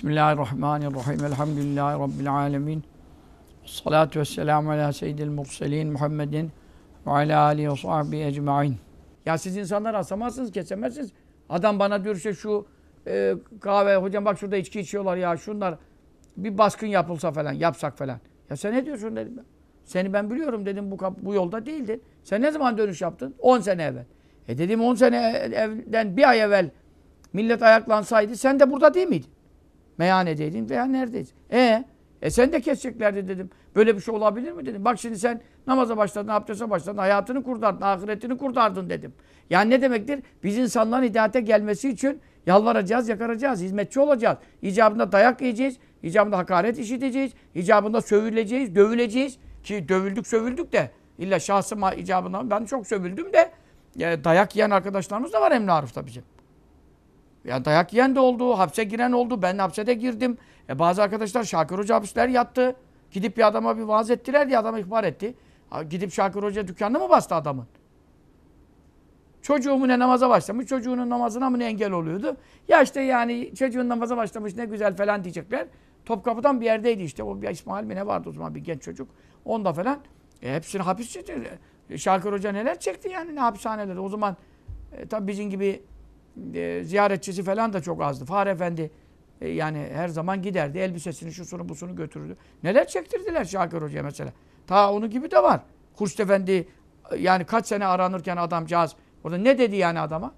Bismillahirrahmanirrahim. Elhamdülillahi Rabbil alemin. Salatu vesselamu ala seyyidil murselin Muhammedin ve ala alihi ve sahbihi ecma'in. Ya siz insanlar asamazsınız, kesemezsiniz. Adam bana diyor işte şu e, kahve, hocam bak şurada içki içiyorlar ya şunlar. Bir baskın yapılsa falan, yapsak falan. Ya sen ne diyorsun dedim ben. Seni ben biliyorum dedim bu, bu yolda değildin. Sen ne zaman dönüş yaptın? 10 sene evvel. E dedim 10 sene evden bir ay evvel millet ayaklansaydı sen de burada değil miydin? Meyhanedeydin veya neredeydin? E, e sen de keseceklerdi dedim. Böyle bir şey olabilir mi dedim. Bak şimdi sen namaza başladın, abdeste başladın, hayatını kurtardın, ahiretini kurtardın dedim. Yani ne demektir? Biz insanların hidayete gelmesi için yalvaracağız, yakaracağız, hizmetçi olacağız. İcabında dayak yiyeceğiz, icabında hakaret işiteceğiz, icabında sövüleceğiz, dövüleceğiz. Ki dövüldük, sövüldük de illa şahsıma icabında ben çok sövüldüm de e, dayak yiyen arkadaşlarımız da var Emre Arif'ta bizim. Ya dayak yiyen de oldu, hapse giren oldu. Ben hapse de girdim. E bazı arkadaşlar Şakir Hoca hapisler yattı. Gidip bir adama bir vaaz ettiler diye adama ihbar etti. Gidip Şakir Hoca dükkanını mı bastı adamın? Çocuğumu ne namaza başlamış, çocuğunun namazına mı ne engel oluyordu? Ya işte yani çocuğun namaza başlamış ne güzel falan diyecekler. Topkapı'dan bir yerdeydi işte. O bir İsmail mi ne vardı o zaman bir genç çocuk. Onda falan. E hepsini hapis çekti. Şakir Hoca neler çekti yani ne hapishanelerde. O zaman e, tabii bizim gibi e, ziyaretçisi falan da çok azdı. Fahri Efendi e, yani her zaman giderdi. Elbisesini, şusunu, busunu götürürdü. Neler çektirdiler Şakir Hoca'ya mesela. Ta onu gibi de var. Hurşit Efendi e, yani kaç sene aranırken adamcağız orada ne dedi yani adama?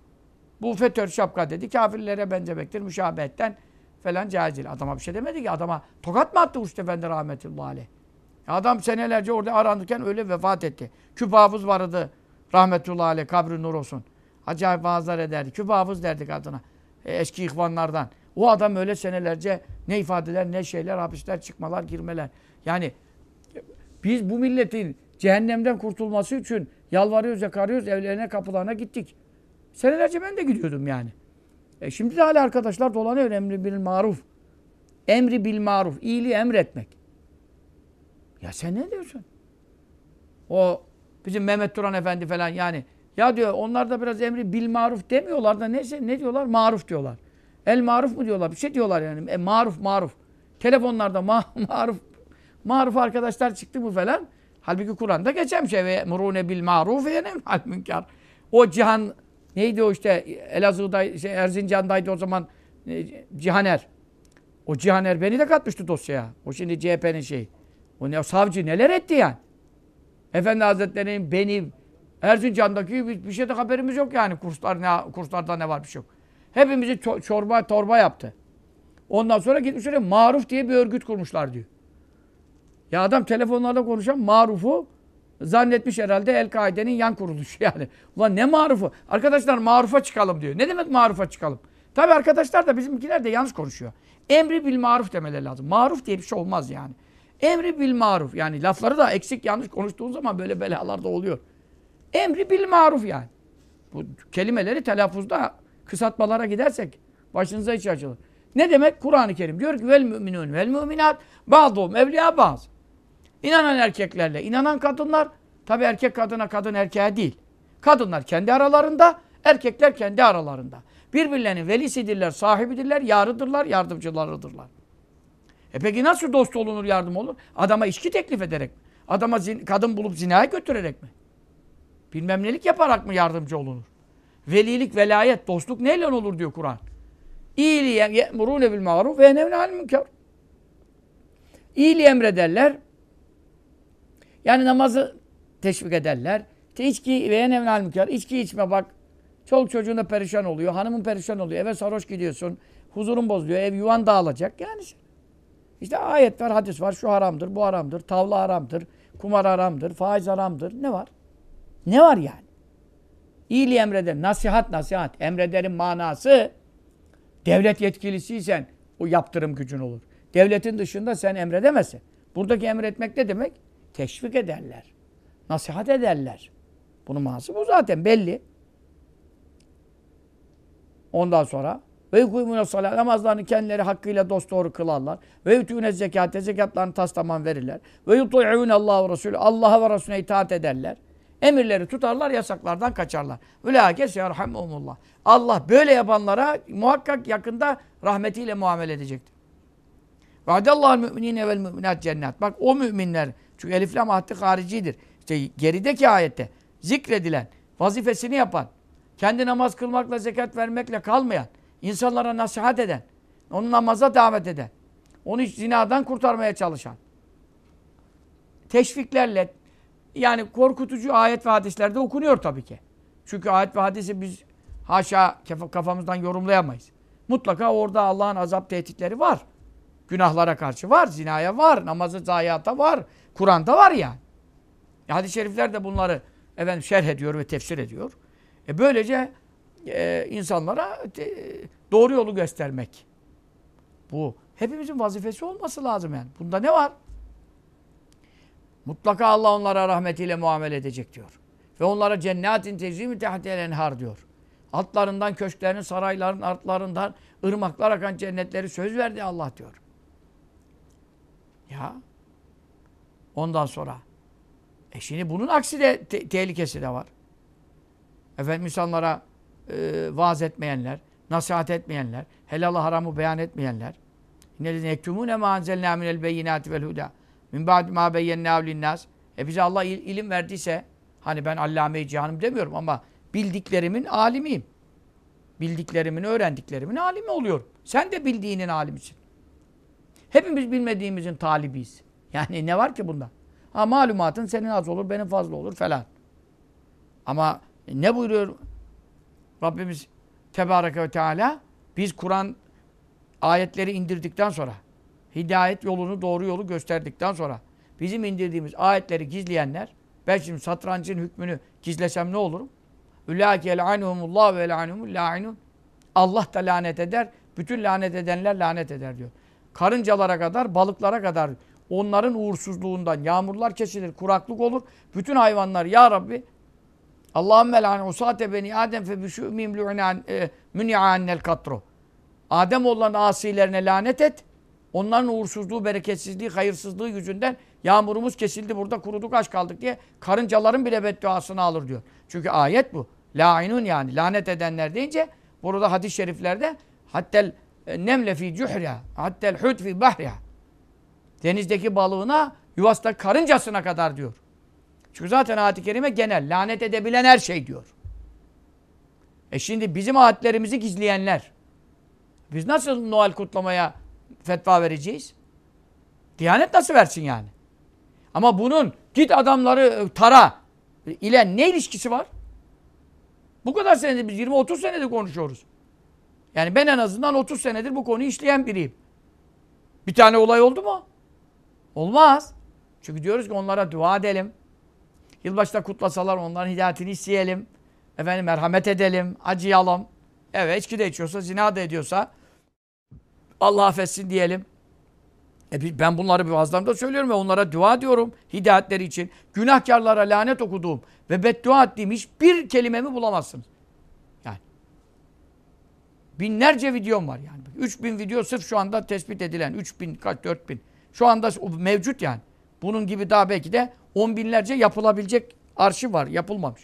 Bu FETÖ şapka dedi. Kafirlere benzemektir. Müşabehetten falan caiz değil. Adama bir şey demedi ki. Adama tokat mı attı Hurşit Efendi rahmetullahi aleyh? Adam senelerce orada aranırken öyle vefat etti. Küp hafız vardı rahmetullahi aleyh. Kabri nur olsun. Acayip vaazlar ederdi. Küp hafız derdik adına. E, eski ihvanlardan. O adam öyle senelerce ne ifadeler ne şeyler hapisler çıkmalar girmeler. Yani biz bu milletin cehennemden kurtulması için yalvarıyoruz yakarıyoruz evlerine kapılarına gittik. Senelerce ben de gidiyordum yani. E şimdi de hala arkadaşlar dolanıyor emri bil maruf. Emri bil maruf. iyiliği emretmek. Ya sen ne diyorsun? O bizim Mehmet Turan Efendi falan yani ya diyor onlar da biraz emri bil maruf demiyorlar da neyse ne diyorlar? Maruf diyorlar. El maruf mu diyorlar? Bir şey diyorlar yani. E, maruf maruf. Telefonlarda ma maruf maruf arkadaşlar çıktı mı falan. Halbuki Kur'an'da geçen şey ve murune bil maruf ve al münker. O cihan neydi o işte Elazığ'da şey, Erzincan'daydı o zaman e, Cihaner. O Cihaner beni de katmıştı dosyaya. O şimdi CHP'nin şeyi. O ne savcı neler etti yani? Efendi Hazretleri'nin benim Erzincan'daki bir, bir şeyde haberimiz yok yani. Kurslar ne kurslarda ne var bir şey yok. Hepimizi ço- çorba torba yaptı. Ondan sonra gitmiş oraya Maruf diye bir örgüt kurmuşlar diyor. Ya adam telefonlarda konuşan Maruf'u zannetmiş herhalde El-Kaide'nin yan kuruluşu yani. Ulan ne marufu? Arkadaşlar marufa çıkalım diyor. Ne demek marufa çıkalım? Tabi arkadaşlar da bizimkiler de yanlış konuşuyor. Emri bil maruf demeleri lazım. Maruf diye bir şey olmaz yani. Emri bil maruf. Yani lafları da eksik yanlış konuştuğun zaman böyle belalar da oluyor. Emri bil maruf yani. Bu kelimeleri telaffuzda kısaltmalara gidersek başınıza hiç açılır. Ne demek? Kur'an-ı Kerim diyor ki vel müminun vel müminat bazıhum evliya bazı. İnanan erkeklerle inanan kadınlar tabi erkek kadına kadın erkeğe değil. Kadınlar kendi aralarında, erkekler kendi aralarında. Birbirlerinin velisidirler, sahibidirler, yarıdırlar, yardımcılarıdırlar. E peki nasıl dost olunur, yardım olur? Adama içki teklif ederek mi? Adama kadın bulup zinaya götürerek mi? Bilmem nelik yaparak mı yardımcı olunur? Velilik, velayet, dostluk neyle olur diyor Kur'an. İyiliği ye'murûne bil ma'ruf ve yenevne anil münker. İyiliği emrederler. Yani namazı teşvik ederler. İşte içki ve yenevne anil münker. İçki içme bak. Çoluk çocuğun da perişan oluyor. Hanımın perişan oluyor. Eve sarhoş gidiyorsun. Huzurun bozuluyor. Ev yuvan dağılacak. Yani işte ayet var, hadis var. Şu haramdır, bu haramdır. Tavla haramdır. Kumar haramdır. Faiz haramdır. Ne var? Ne var yani? İyiliği emreder. Nasihat nasihat. Emrederin manası devlet yetkilisiysen o yaptırım gücün olur. Devletin dışında sen emredemezsin. Buradaki emretmek ne demek? Teşvik ederler. Nasihat ederler. Bunun manası bu zaten belli. Ondan sonra ve yukumune salat namazlarını kendileri hakkıyla dosdoğru kılarlar. Ve yutûne zekate zekatlarını tas tamam verirler. Ve yutû'ûne Allah ve Resulü Allah'a ve Resulüne itaat ederler. Emirleri tutarlar, yasaklardan kaçarlar. Ülâkes yerhamumullah. Allah böyle yapanlara muhakkak yakında rahmetiyle muamele edecektir. Vaadallahu müminine vel müminat cennet. Bak o müminler çünkü elif lam ahdi haricidir. İşte gerideki ayette zikredilen, vazifesini yapan, kendi namaz kılmakla, zekat vermekle kalmayan, insanlara nasihat eden, onu namaza davet eden, onu zinadan kurtarmaya çalışan, teşviklerle, yani korkutucu ayet ve hadislerde okunuyor tabii ki. Çünkü ayet ve hadisi biz haşa kafamızdan yorumlayamayız. Mutlaka orada Allah'ın azap tehditleri var. Günahlara karşı var, zinaya var, namazı zayiata var, Kur'an'da var yani. E, hadis-i şerifler de bunları efendim şerh ediyor ve tefsir ediyor. E böylece e, insanlara e, doğru yolu göstermek. Bu hepimizin vazifesi olması lazım yani. Bunda ne var? Mutlaka Allah onlara rahmetiyle muamele edecek diyor. Ve onlara cennetin tezimi tehtel enhar diyor. Altlarından, köşklerin, sarayların, artlarından ırmaklar akan cennetleri söz verdi Allah diyor. Ya. Ondan sonra. E şimdi bunun aksi de te tehlikesi de var. Efendim insanlara e, vaaz etmeyenler, nasihat etmeyenler, helalı haramı beyan etmeyenler. İnnellezine yektumune ma anzelna minel beyinati vel huda. Min ba'd ma beyyennâhu. E bize Allah il, ilim verdiyse, hani ben allame-i cihanım demiyorum ama bildiklerimin alimiyim. Bildiklerimin, öğrendiklerimin alimi oluyorum. Sen de bildiğinin alimisin. Hepimiz bilmediğimizin talibiyiz. Yani ne var ki bunda? Ha malumatın senin az olur, benim fazla olur falan. Ama ne buyuruyor Rabbimiz Tebareke ve Teala? Biz Kur'an ayetleri indirdikten sonra, hidayet yolunu, doğru yolu gösterdikten sonra, bizim indirdiğimiz ayetleri gizleyenler, ben şimdi satrancın hükmünü gizlesem ne olurum? Ülâke el'anhumullah ve el'anhumul la'inun. Allah da lanet eder, bütün lanet edenler lanet eder diyor. Karıncalara kadar, balıklara kadar onların uğursuzluğundan yağmurlar kesilir, kuraklık olur. Bütün hayvanlar ya Rabbi Allahümme lâne usâte beni Adem fe bişûmîm mün'i'annel katru. Adem olan asilerine lanet et. Onların uğursuzluğu, bereketsizliği, hayırsızlığı yüzünden yağmurumuz kesildi burada kuruduk aç kaldık diye karıncaların bile bedduasını alır diyor. Çünkü ayet bu. La'inun yani lanet edenler deyince burada hadis-i şeriflerde hattel e, nemle fi cuhriha hattel hud fi bahriha denizdeki balığına yuvasta karıncasına kadar diyor. Çünkü zaten ayet-i kerime genel. Lanet edebilen her şey diyor. E şimdi bizim ayetlerimizi gizleyenler. Biz nasıl Noel kutlamaya fetva vereceğiz? Diyanet nasıl versin yani? Ama bunun git adamları e, tara ile ne ilişkisi var? Bu kadar senedir biz 20-30 senedir konuşuyoruz. Yani ben en azından 30 senedir bu konuyu işleyen biriyim. Bir tane olay oldu mu? Olmaz. Çünkü diyoruz ki onlara dua edelim. Yılbaşta kutlasalar onların hidayetini isteyelim. Efendim merhamet edelim, acıyalım. Evet içki de içiyorsa, zina da ediyorsa Allah affetsin diyelim. E ben bunları bir vaazlarımda söylüyorum ve onlara dua diyorum hidayetleri için. Günahkarlara lanet okuduğum ve beddua ettiğim hiçbir kelimemi bulamazsınız. Yani. Binlerce videom var yani. 3000 video sırf şu anda tespit edilen. 3000 kaç 4000. Şu anda mevcut yani. Bunun gibi daha belki de on binlerce yapılabilecek arşiv var. Yapılmamış.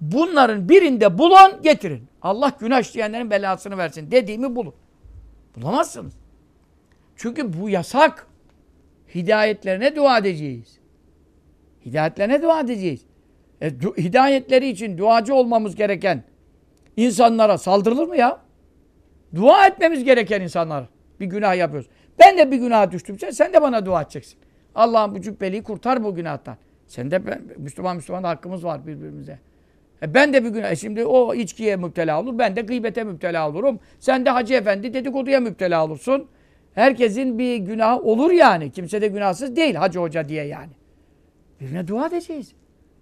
Bunların birinde bulun getirin. Allah günah işleyenlerin belasını versin. Dediğimi bulun. Bulamazsınız. Çünkü bu yasak. Hidayetlerine dua edeceğiz. Hidayetlerine dua edeceğiz. E, hidayetleri için duacı olmamız gereken insanlara saldırılır mı ya? Dua etmemiz gereken insanlar. Bir günah yapıyoruz. Ben de bir günah düştümse sen de bana dua edeceksin. Allah'ım bu cübbeliyi kurtar bu günahtan. Sen de ben, Müslüman Müslüman hakkımız var birbirimize. E ben de bir gün, e şimdi o içkiye müptela olur, ben de gıybete müptela olurum. Sen de Hacı Efendi dedikoduya müptela olursun. Herkesin bir günahı olur yani. Kimse de günahsız değil Hacı Hoca diye yani. Birine dua edeceğiz.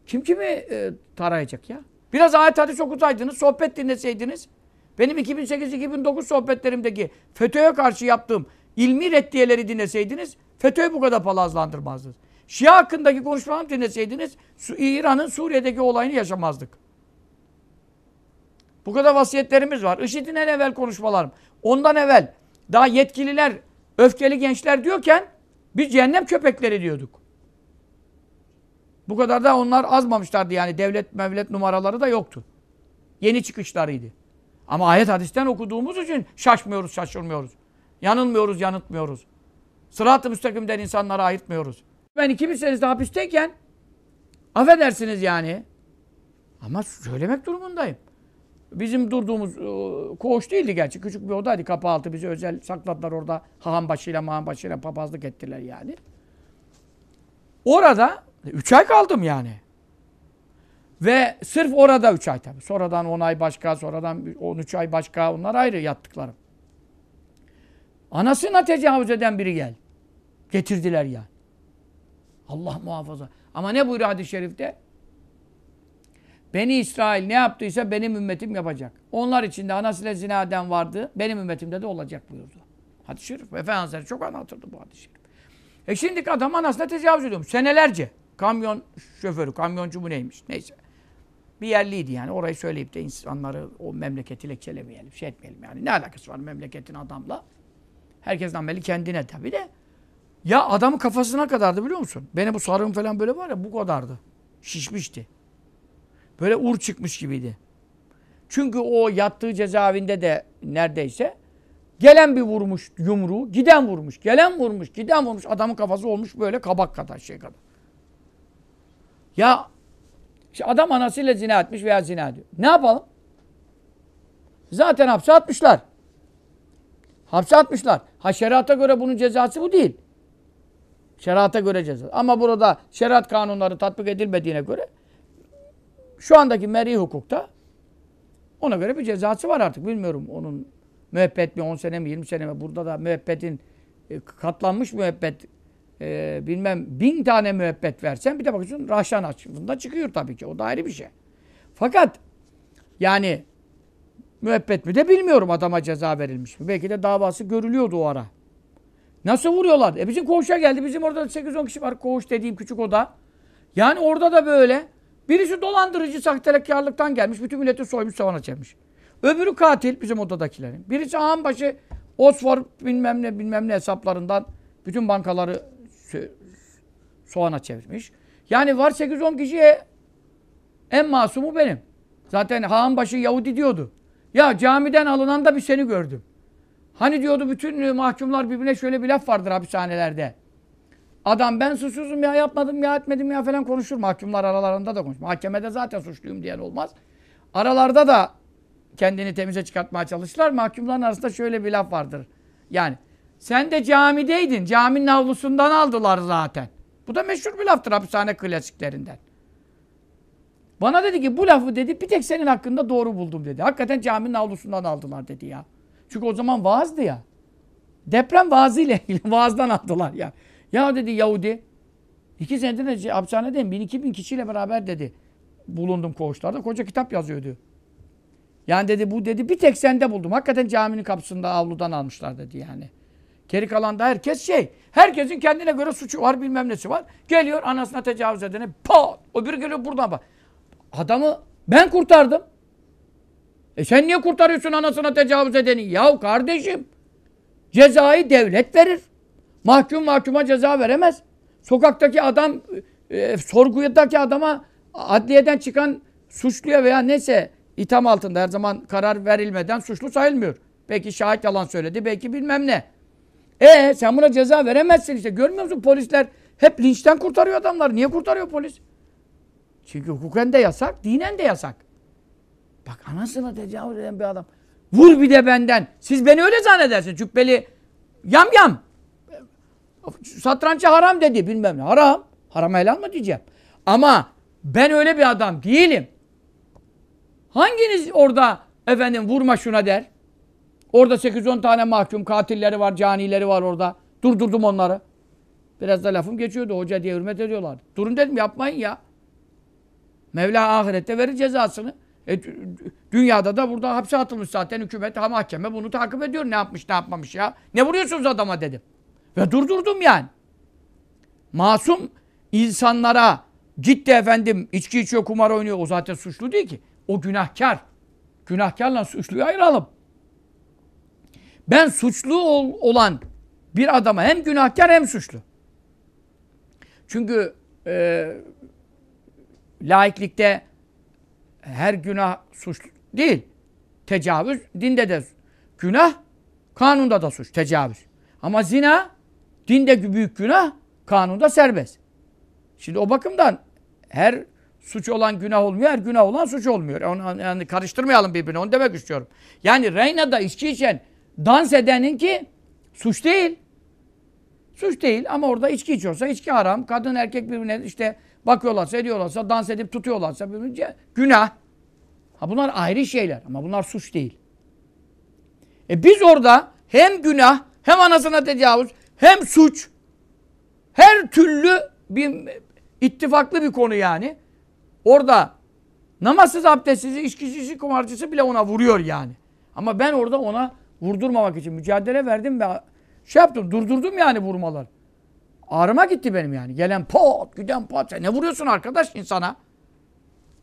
Kim kimi e, tarayacak ya? Biraz ayet hadis okusaydınız, sohbet dinleseydiniz. Benim 2008-2009 sohbetlerimdeki FETÖ'ye karşı yaptığım ilmi reddiyeleri dinleseydiniz FETÖ'yü bu kadar palazlandırmazdınız. Şia hakkındaki konuşmalarımı dinleseydiniz İran'ın Suriye'deki olayını yaşamazdık. Bu kadar vasiyetlerimiz var. IŞİD'in en evvel konuşmalarım. Ondan evvel daha yetkililer, öfkeli gençler diyorken biz cehennem köpekleri diyorduk. Bu kadar da onlar azmamışlardı yani devlet mevlet numaraları da yoktu. Yeni çıkışlarıydı. Ama ayet hadisten okuduğumuz için şaşmıyoruz, şaşırmıyoruz. Yanılmıyoruz, yanıtmıyoruz. Sırat-ı müstakimden insanları ayırtmıyoruz. Ben 2000 senesinde hapisteyken affedersiniz yani. Ama söylemek durumundayım. Bizim durduğumuz e, koğuş değildi gerçi. Küçük bir odaydı. Kapı altı bizi özel sakladılar orada. Haham başıyla mahan başıyla papazlık ettiler yani. Orada 3 ay kaldım yani. Ve sırf orada 3 ay tabii. Sonradan 10 ay başka, sonradan 13 ay başka. Onlar ayrı yattıklarım. Anasına tecavüz eden biri gel. Getirdiler ya. Allah muhafaza. Ama ne buyuruyor hadis-i şerifte? Beni İsrail ne yaptıysa benim ümmetim yapacak. Onlar içinde anasıyla zina vardı. Benim ümmetimde de olacak buyurdu. Hadis-i şerif. Efendimiz çok anlatırdı bu hadis-i şerif. E şimdi adam anasına tecavüz ediyormuş. Senelerce. Kamyon şoförü, kamyoncu mu neymiş? Neyse. Bir yerliydi yani. Orayı söyleyip de insanları o memleketi lekçelemeyelim, şey etmeyelim yani. Ne alakası var memleketin adamla? Herkesten belli kendine tabii de. Ya adamın kafasına kadardı biliyor musun? Benim bu sarığım falan böyle var ya bu kadardı. Şişmişti. Böyle ur çıkmış gibiydi. Çünkü o yattığı cezaevinde de neredeyse gelen bir vurmuş yumruğu, giden vurmuş, gelen vurmuş, giden vurmuş. Adamın kafası olmuş böyle kabak kadar şey kadar. Ya işte adam anasıyla zina etmiş veya zina ediyor. Ne yapalım? Zaten hapse atmışlar. Hapse atmışlar. Ha şeriata göre bunun cezası bu değil. Şeriata göre ceza. Ama burada şeriat kanunları tatbik edilmediğine göre şu andaki meri hukukta ona göre bir cezası var artık. Bilmiyorum onun müebbet mi 10 sene mi 20 sene mi burada da müebbetin e, katlanmış müebbet e, bilmem bin tane müebbet versen bir de bakıyorsun rahşan açımında çıkıyor tabii ki. O da ayrı bir şey. Fakat yani müebbet mi de bilmiyorum adama ceza verilmiş mi. Belki de davası görülüyordu o ara. Nasıl vuruyorlar? E bizim koğuşa geldi. Bizim orada 8-10 kişi var. Koğuş dediğim küçük oda. Yani orada da böyle. Birisi dolandırıcı sahtekarlıktan gelmiş. Bütün milleti soymuş savana çekmiş. Öbürü katil bizim odadakilerin. Birisi ağambaşı Osfor bilmem ne bilmem ne hesaplarından bütün bankaları soğana çevirmiş. Yani var 8-10 kişiye en masumu benim. Zaten Hağanbaşı Yahudi diyordu. Ya camiden alınan da bir seni gördüm. Hani diyordu bütün mahkumlar birbirine şöyle bir laf vardır hapishanelerde. Adam ben suçsuzum ya yapmadım ya etmedim ya falan konuşur. Mahkumlar aralarında da konuşur. Mahkemede zaten suçluyum diyen olmaz. Aralarda da kendini temize çıkartmaya çalışırlar. Mahkumların arasında şöyle bir laf vardır. Yani sen de camideydin. Caminin avlusundan aldılar zaten. Bu da meşhur bir laftır hapishane klasiklerinden. Bana dedi ki bu lafı dedi bir tek senin hakkında doğru buldum dedi. Hakikaten caminin avlusundan aldılar dedi ya. Çünkü o zaman vaazdı ya. Deprem vaazıyla ilgili vaazdan aldılar ya. Ya dedi Yahudi iki senedir de hapishanedeyim. Bin iki bin kişiyle beraber dedi. Bulundum koğuşlarda. Koca kitap yazıyordu. Yani dedi bu dedi bir tek sende buldum. Hakikaten caminin kapısında avludan almışlar dedi yani. Geri kalan da herkes şey. Herkesin kendine göre suçu var bilmem nesi var. Geliyor anasına tecavüz edene pat. Öbürü geliyor buradan bak. Adamı ben kurtardım. E sen niye kurtarıyorsun anasına tecavüz edeni? Yahu kardeşim cezayı devlet verir. Mahkum mahkuma ceza veremez. Sokaktaki adam e, sorgudaki adama adliyeden çıkan suçluya veya neyse itham altında her zaman karar verilmeden suçlu sayılmıyor. Belki şahit yalan söyledi, belki bilmem ne. E sen buna ceza veremezsin işte. Görmüyor musun polisler hep linçten kurtarıyor adamları. Niye kurtarıyor polis? Çünkü hukuken de yasak, dinen de yasak. Bak anasına tecavüz eden bir adam. Vur bir de benden. Siz beni öyle zannedersin. Cübbeli yam yam. Satrançı haram dedi bilmem ne. Haram. Haram helal mı diyeceğim. Ama ben öyle bir adam değilim. Hanginiz orada efendim vurma şuna der? Orada 8-10 tane mahkum katilleri var, canileri var orada. Durdurdum onları. Biraz da lafım geçiyordu. Hoca diye hürmet ediyorlar. Durun dedim yapmayın ya. Mevla ahirette verir cezasını. E, dünyada da burada hapse atılmış zaten hükümet, ha mahkeme bunu takip ediyor. Ne yapmış, ne yapmamış ya. Ne vuruyorsunuz adama dedim. Ve durdurdum yani. Masum insanlara gitti efendim içki içiyor, kumar oynuyor. O zaten suçlu değil ki. O günahkar. Günahkarla suçluyu ayıralım. Ben suçlu ol, olan bir adama hem günahkar hem suçlu. Çünkü e, laiklikte her günah suç değil. Tecavüz dinde de günah, kanunda da suç, tecavüz. Ama zina Dinde büyük günah, kanunda serbest. Şimdi o bakımdan her suç olan günah olmuyor, her günah olan suç olmuyor. Onu, yani karıştırmayalım birbirine, onu demek istiyorum. Yani Reyna'da içki içen, dans edenin ki suç değil. Suç değil ama orada içki içiyorsa içki haram. Kadın erkek birbirine işte bakıyorlarsa, ediyorlarsa, dans edip tutuyorlarsa birbirine günah. Ha bunlar ayrı şeyler ama bunlar suç değil. E biz orada hem günah, hem anasına tecavüz, hem suç, her türlü bir ittifaklı bir konu yani. Orada namazsız, abdestsiz, içkicisi, kumarcısı bile ona vuruyor yani. Ama ben orada ona vurdurmamak için mücadele verdim ve şey yaptım, durdurdum yani vurmalar. Ağrıma gitti benim yani. Gelen pot, giden pot. Ne vuruyorsun arkadaş insana?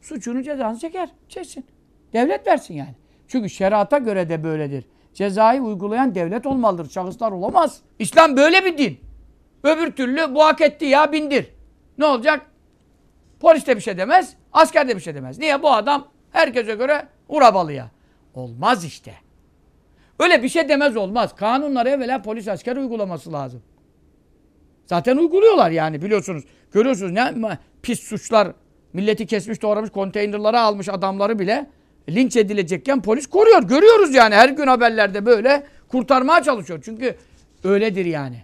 Suçunu cezasını çeker, çeksin. Devlet versin yani. Çünkü şerata göre de böyledir. Cezayı uygulayan devlet olmalıdır. Şahıslar olamaz. İslam böyle bir din. Öbür türlü bu hak etti ya bindir. Ne olacak? Polis de bir şey demez, asker de bir şey demez. Niye? Bu adam herkese göre urabalıya. Olmaz işte. Öyle bir şey demez olmaz. Kanunları evvela polis asker uygulaması lazım. Zaten uyguluyorlar yani biliyorsunuz. Görüyorsunuz ne pis suçlar milleti kesmiş doğramış konteynerlara almış adamları bile linç edilecekken polis koruyor. Görüyoruz yani her gün haberlerde böyle kurtarmaya çalışıyor. Çünkü öyledir yani.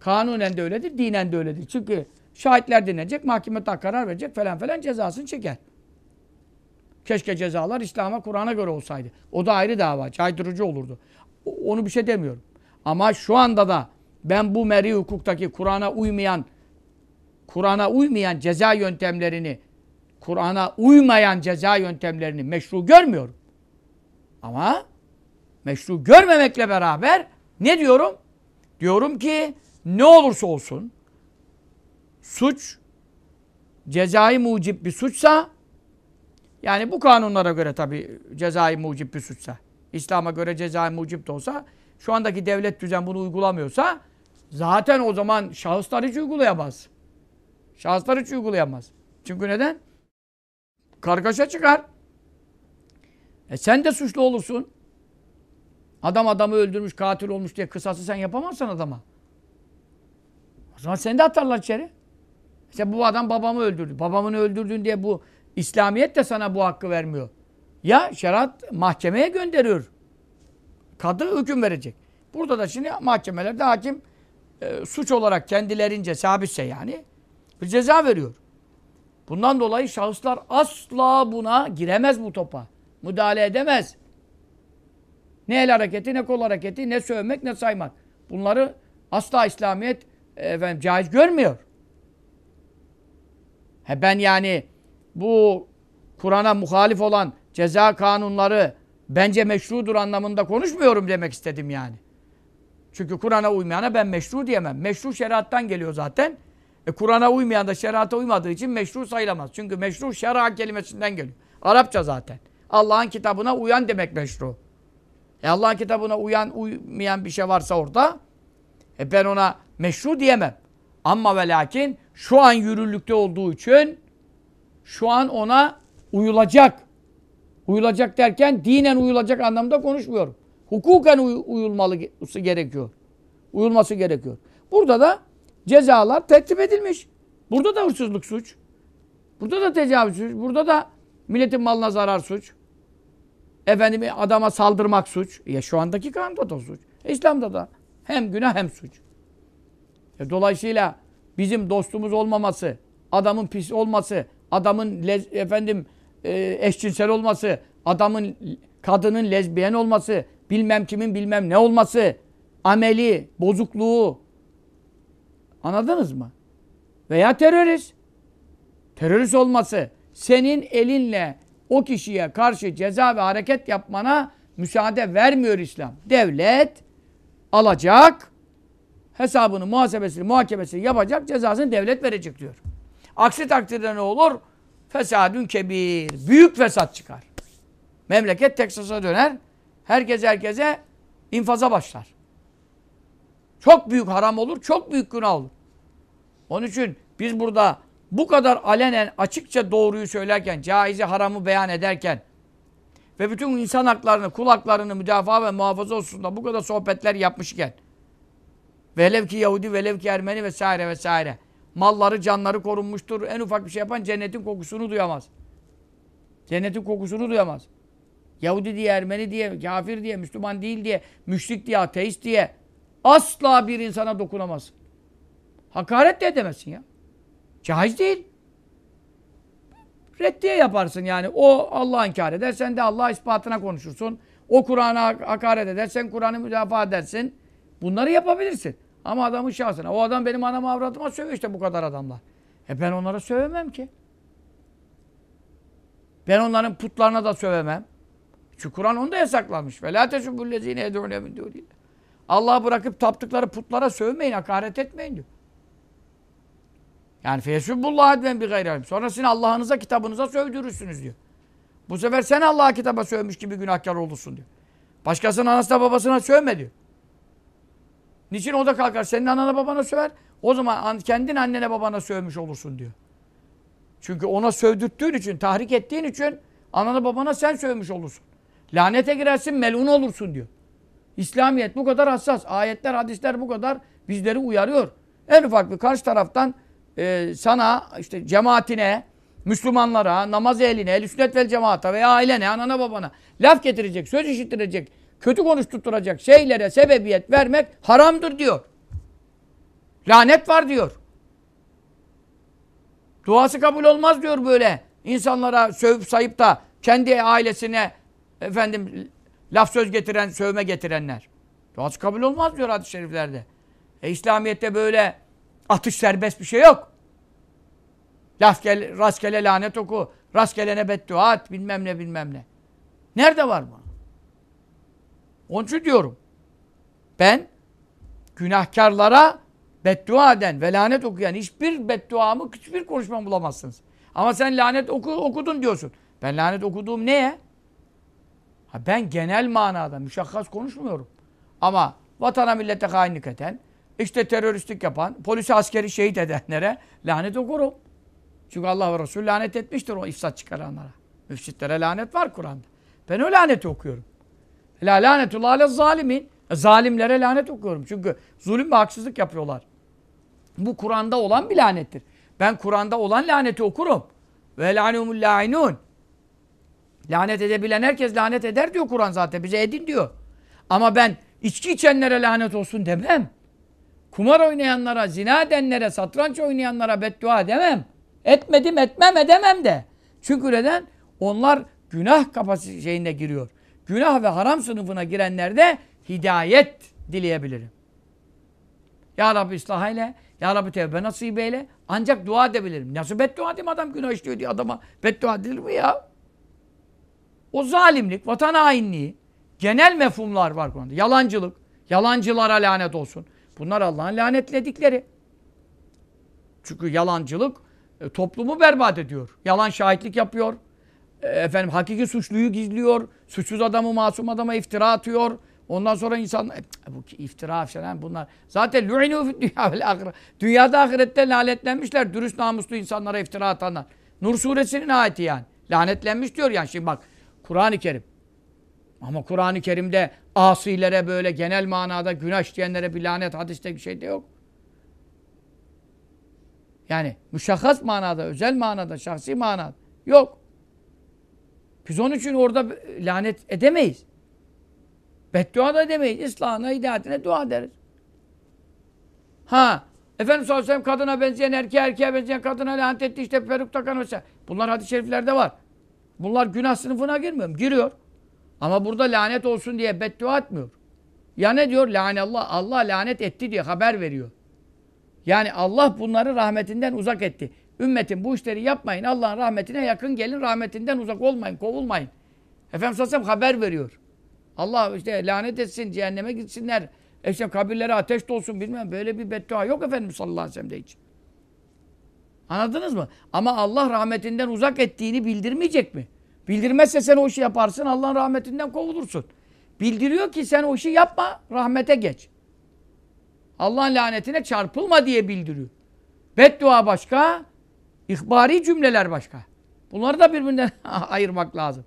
Kanunen de öyledir, dinen de öyledir. Çünkü şahitler dinlenecek, mahkeme karar verecek falan falan cezasını çeker. Keşke cezalar İslam'a, Kur'an'a göre olsaydı. O da ayrı dava, caydırıcı olurdu. Onu bir şey demiyorum. Ama şu anda da ben bu meri hukuktaki Kur'an'a uymayan Kur'an'a uymayan ceza yöntemlerini Kur'an'a uymayan ceza yöntemlerini meşru görmüyorum. Ama meşru görmemekle beraber ne diyorum? Diyorum ki ne olursa olsun suç cezai mucip bir suçsa yani bu kanunlara göre tabi cezai mucip bir suçsa İslam'a göre cezai mucip de olsa şu andaki devlet düzen bunu uygulamıyorsa zaten o zaman şahıslar hiç uygulayamaz. Şahıslar hiç uygulayamaz. Çünkü neden? Kargaşa çıkar. E sen de suçlu olursun. Adam adamı öldürmüş, katil olmuş diye kısası sen yapamazsan adama. O zaman seni de atarlar içeri. İşte bu adam babamı öldürdü. Babamını öldürdün diye bu İslamiyet de sana bu hakkı vermiyor. Ya şeriat mahkemeye gönderiyor. Kadı hüküm verecek. Burada da şimdi mahkemelerde hakim e, suç olarak kendilerince sabitse yani bir ceza veriyor. Bundan dolayı şahıslar asla buna giremez bu topa. Müdahale edemez. Ne el hareketi, ne kol hareketi, ne sövmek, ne saymak. Bunları asla İslamiyet efendim, caiz görmüyor. He ben yani bu Kur'an'a muhalif olan ceza kanunları bence meşrudur anlamında konuşmuyorum demek istedim yani. Çünkü Kur'an'a uymayana ben meşru diyemem. Meşru şeriattan geliyor zaten. E, Kur'an'a uymayan da şeriata uymadığı için meşru sayılamaz. Çünkü meşru şer'a kelimesinden geliyor. Arapça zaten. Allah'ın kitabına uyan demek meşru. E Allah'ın kitabına uyan, uymayan bir şey varsa orada e ben ona meşru diyemem. Ama ve lakin şu an yürürlükte olduğu için şu an ona uyulacak. Uyulacak derken dinen uyulacak anlamda konuşmuyorum. Hukuken uy uyulması gerekiyor. Uyulması gerekiyor. Burada da cezalar tertip edilmiş. Burada da hırsızlık suç. Burada da tecavüz suç. Burada da milletin malına zarar suç. Efendim adama saldırmak suç. Ya şu andaki kanunda da suç. E, İslam'da da hem günah hem suç. E, dolayısıyla bizim dostumuz olmaması, adamın pis olması, adamın lez, efendim e, eşcinsel olması, adamın kadının lezbiyen olması, bilmem kimin bilmem ne olması, ameli, bozukluğu, Anladınız mı? Veya terörist. Terörist olması senin elinle o kişiye karşı ceza ve hareket yapmana müsaade vermiyor İslam. Devlet alacak, hesabını, muhasebesini, muhakemesini yapacak, cezasını devlet verecek diyor. Aksi takdirde ne olur? Fesadün kebir. Büyük fesat çıkar. Memleket Teksas'a döner. Herkes herkese infaza başlar. Çok büyük haram olur, çok büyük günah olur. Onun için biz burada bu kadar alenen açıkça doğruyu söylerken, caizi haramı beyan ederken ve bütün insan haklarını, kul haklarını müdafaa ve muhafaza hususunda bu kadar sohbetler yapmışken Velev ki Yahudi, velev ki Ermeni vesaire vesaire. Malları, canları korunmuştur. En ufak bir şey yapan cennetin kokusunu duyamaz. Cennetin kokusunu duyamaz. Yahudi diye, Ermeni diye, kafir diye, Müslüman değil diye, müşrik diye, ateist diye asla bir insana dokunamaz. Hakaret de edemezsin ya. Caiz değil. Reddiye yaparsın yani. O Allah inkar eder, sen de Allah ispatına konuşursun. O Kur'an'a hakaret eder, sen Kur'an'ı müdafaa edersin. Bunları yapabilirsin. Ama adamın şahsına. O adam benim anama avratıma sövüyor işte bu kadar adamlar. E ben onlara sövemem ki. Ben onların putlarına da sövemem. Çünkü Kur'an onu da yasaklamış. Ve la tesubullezine edûne min. Allah'ı bırakıp taptıkları putlara sövmeyin, hakaret etmeyin diyor. Yani feyesubullah adven bir gayri Sonra sizin Allah'ınıza, kitabınıza sövdürürsünüz diyor. Bu sefer sen Allah'a kitaba sövmüş gibi günahkar olursun diyor. Başkasının anasına babasına sövme diyor. Niçin o da kalkar senin anana babana söver? O zaman kendin annene babana sövmüş olursun diyor. Çünkü ona sövdürttüğün için, tahrik ettiğin için anana babana sen sövmüş olursun. Lanete girersin, melun olursun diyor. İslamiyet bu kadar hassas. Ayetler, hadisler bu kadar bizleri uyarıyor. En ufak bir karşı taraftan e, sana, işte cemaatine, Müslümanlara, namaz ehline, el sünnet vel cemaata veya ailene, anana babana laf getirecek, söz işittirecek, kötü konuşturacak şeylere sebebiyet vermek haramdır diyor. Lanet var diyor. Duası kabul olmaz diyor böyle. İnsanlara sövüp sayıp da kendi ailesine efendim laf söz getiren, sövme getirenler. Duası kabul olmaz diyor hadis-i şeriflerde. E İslamiyet'te böyle atış serbest bir şey yok. Laf gel, rastgele lanet oku, rastgelene beddua et, bilmem ne bilmem ne. Nerede var bu? Onun için diyorum. Ben günahkarlara beddua eden ve lanet okuyan hiçbir bedduamı, hiçbir konuşmamı bulamazsınız. Ama sen lanet oku, okudun diyorsun. Ben lanet okuduğum neye? Ha ben genel manada müşakkas konuşmuyorum. Ama vatana millete hainlik eden, işte teröristlik yapan, polisi askeri şehit edenlere lanet okurum. Çünkü Allah ve Resul lanet etmiştir o ifsat çıkaranlara. Müfsitlere lanet var Kur'an'da. Ben o laneti okuyorum. La lanetullah ale zalimin. Zalimlere lanet okuyorum. Çünkü zulüm ve haksızlık yapıyorlar. Bu Kur'an'da olan bir lanettir. Ben Kur'an'da olan laneti okurum. Ve lanumul la'inun. Lanet edebilen herkes lanet eder diyor Kur'an zaten. Bize edin diyor. Ama ben içki içenlere lanet olsun demem. Kumar oynayanlara, zina edenlere, satranç oynayanlara beddua demem. Etmedim, etmem, edemem de. Çünkü neden? Onlar günah kapasite şeyine giriyor. Günah ve haram sınıfına girenlerde hidayet dileyebilirim. Ya Rabbi ıslah eyle, Ya Rabbi tevbe nasip eyle. Ancak dua edebilirim. Nasıl beddua edeyim adam günah işliyor diye adama beddua edilir mi ya? O zalimlik, vatan hainliği, genel mefhumlar var konuda. Yalancılık, yalancılara lanet olsun. Bunlar Allah'ın lanetledikleri. Çünkü yalancılık e, toplumu berbat ediyor. Yalan şahitlik yapıyor. E, efendim hakiki suçluyu gizliyor. Suçsuz adamı masum adama iftira atıyor. Ondan sonra insan e, bu iftira falan bunlar. Zaten lu'inu dünya vel ahiret. Dünyada ahirette lanetlenmişler dürüst namuslu insanlara iftira atanlar. Nur suresinin ayeti yani. Lanetlenmiş diyor yani şimdi bak Kur'an-ı Kerim. Ama Kur'an-ı Kerim'de asilere böyle genel manada günah işleyenlere bir lanet hadiste bir şey de yok. Yani müşahhas manada, özel manada, şahsi manada yok. Biz onun için orada lanet edemeyiz. Beddua da edemeyiz. İslahına, hidayetine dua ederiz. Ha, Efendimiz sallallahu kadına benzeyen erkeğe, erkeğe benzeyen kadına lanet etti işte peruk takan mesela. Bunlar hadis-i şeriflerde var. Bunlar günah sınıfına girmiyor mu? Giriyor. Ama burada lanet olsun diye beddua etmiyor. Ya ne diyor? Allah Allah lanet etti diye haber veriyor. Yani Allah bunları rahmetinden uzak etti. Ümmetin bu işleri yapmayın. Allah'ın rahmetine yakın gelin. Rahmetinden uzak olmayın. Kovulmayın. Efendimiz Aleyhisselam haber veriyor. Allah işte lanet etsin. Cehenneme gitsinler. İşte kabirlere ateş dolsun bilmem. Böyle bir beddua yok Efendimiz sallallahu aleyhi ve sellem'de hiç. Anladınız mı? Ama Allah rahmetinden uzak ettiğini bildirmeyecek mi? Bildirmezse sen o işi yaparsın. Allah'ın rahmetinden kovulursun. Bildiriyor ki sen o işi yapma. Rahmete geç. Allah'ın lanetine çarpılma diye bildiriyor. Beddua başka, ihbari cümleler başka. Bunları da birbirinden ayırmak lazım.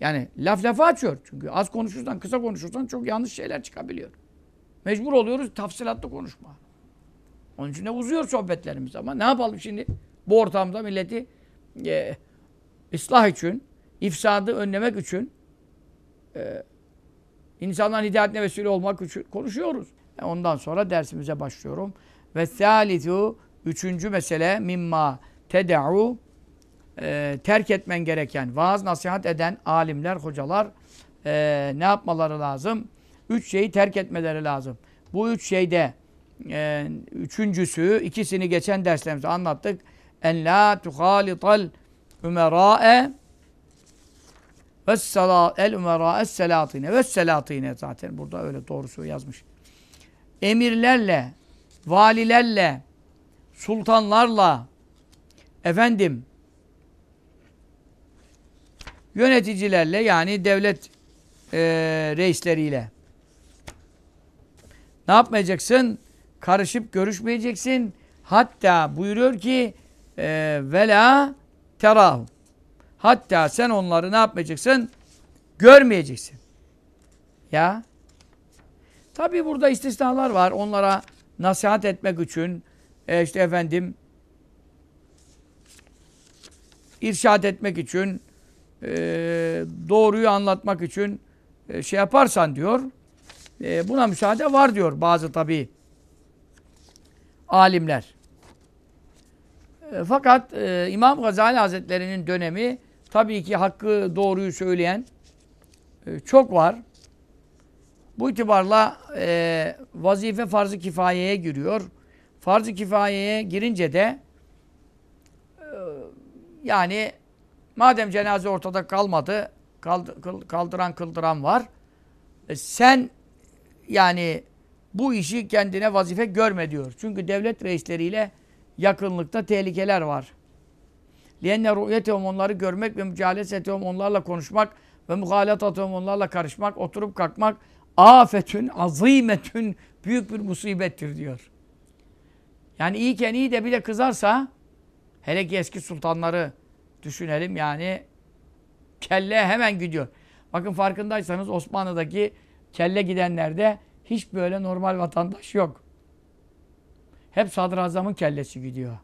Yani laf lafa açıyor. Çünkü az konuşursan, kısa konuşursan çok yanlış şeyler çıkabiliyor. Mecbur oluyoruz tafsilatlı konuşma. Onun için de uzuyor sohbetlerimiz ama ne yapalım şimdi? Bu ortamda milleti e, ıslah için, ifsadı önlemek için e, insanların hidayetine vesile olmak için konuşuyoruz. E ondan sonra dersimize başlıyorum. Ve thalithu üçüncü mesele mimma ted'u e, terk etmen gereken, vaaz nasihat eden alimler, hocalar e, ne yapmaları lazım? Üç şeyi terk etmeleri lazım. Bu üç şeyde e, üçüncüsü, ikisini geçen derslerimizde anlattık. En la tuhalital ümera'e ve el ümera'e selatine ve selatine zaten burada öyle doğrusu yazmış. Emirlerle, valilerle, sultanlarla, efendim, yöneticilerle yani devlet e, reisleriyle ne yapmayacaksın? Karışıp görüşmeyeceksin. Hatta buyuruyor ki e, vela terahu. Hatta sen onları ne yapmayacaksın? Görmeyeceksin. Ya. Tabi burada istisnalar var. Onlara nasihat etmek için e, işte efendim irşad etmek için e, doğruyu anlatmak için e, şey yaparsan diyor e, buna müsaade var diyor bazı tabi alimler. E, fakat e, İmam Gazali Hazretleri'nin dönemi tabii ki hakkı doğruyu söyleyen e, çok var. Bu itibarla e, vazife farz-ı kifayeye giriyor. Farz-ı kifayeye girince de e, yani madem cenaze ortada kalmadı, kaldıran kıldıran var. Sen yani bu işi kendine vazife görme diyor. Çünkü devlet reisleriyle yakınlıkta tehlikeler var. Lienne ru'yetehum onları görmek ve mücalesetehum onlarla konuşmak ve muhalatatehum onlarla karışmak, oturup kalkmak afetün, azimetün büyük bir musibettir diyor. Yani iyiyken iyi de bile kızarsa hele ki eski sultanları düşünelim yani kelle hemen gidiyor. Bakın farkındaysanız Osmanlı'daki kelle gidenlerde hiç böyle normal vatandaş yok. Hep sadrazamın kellesi gidiyor.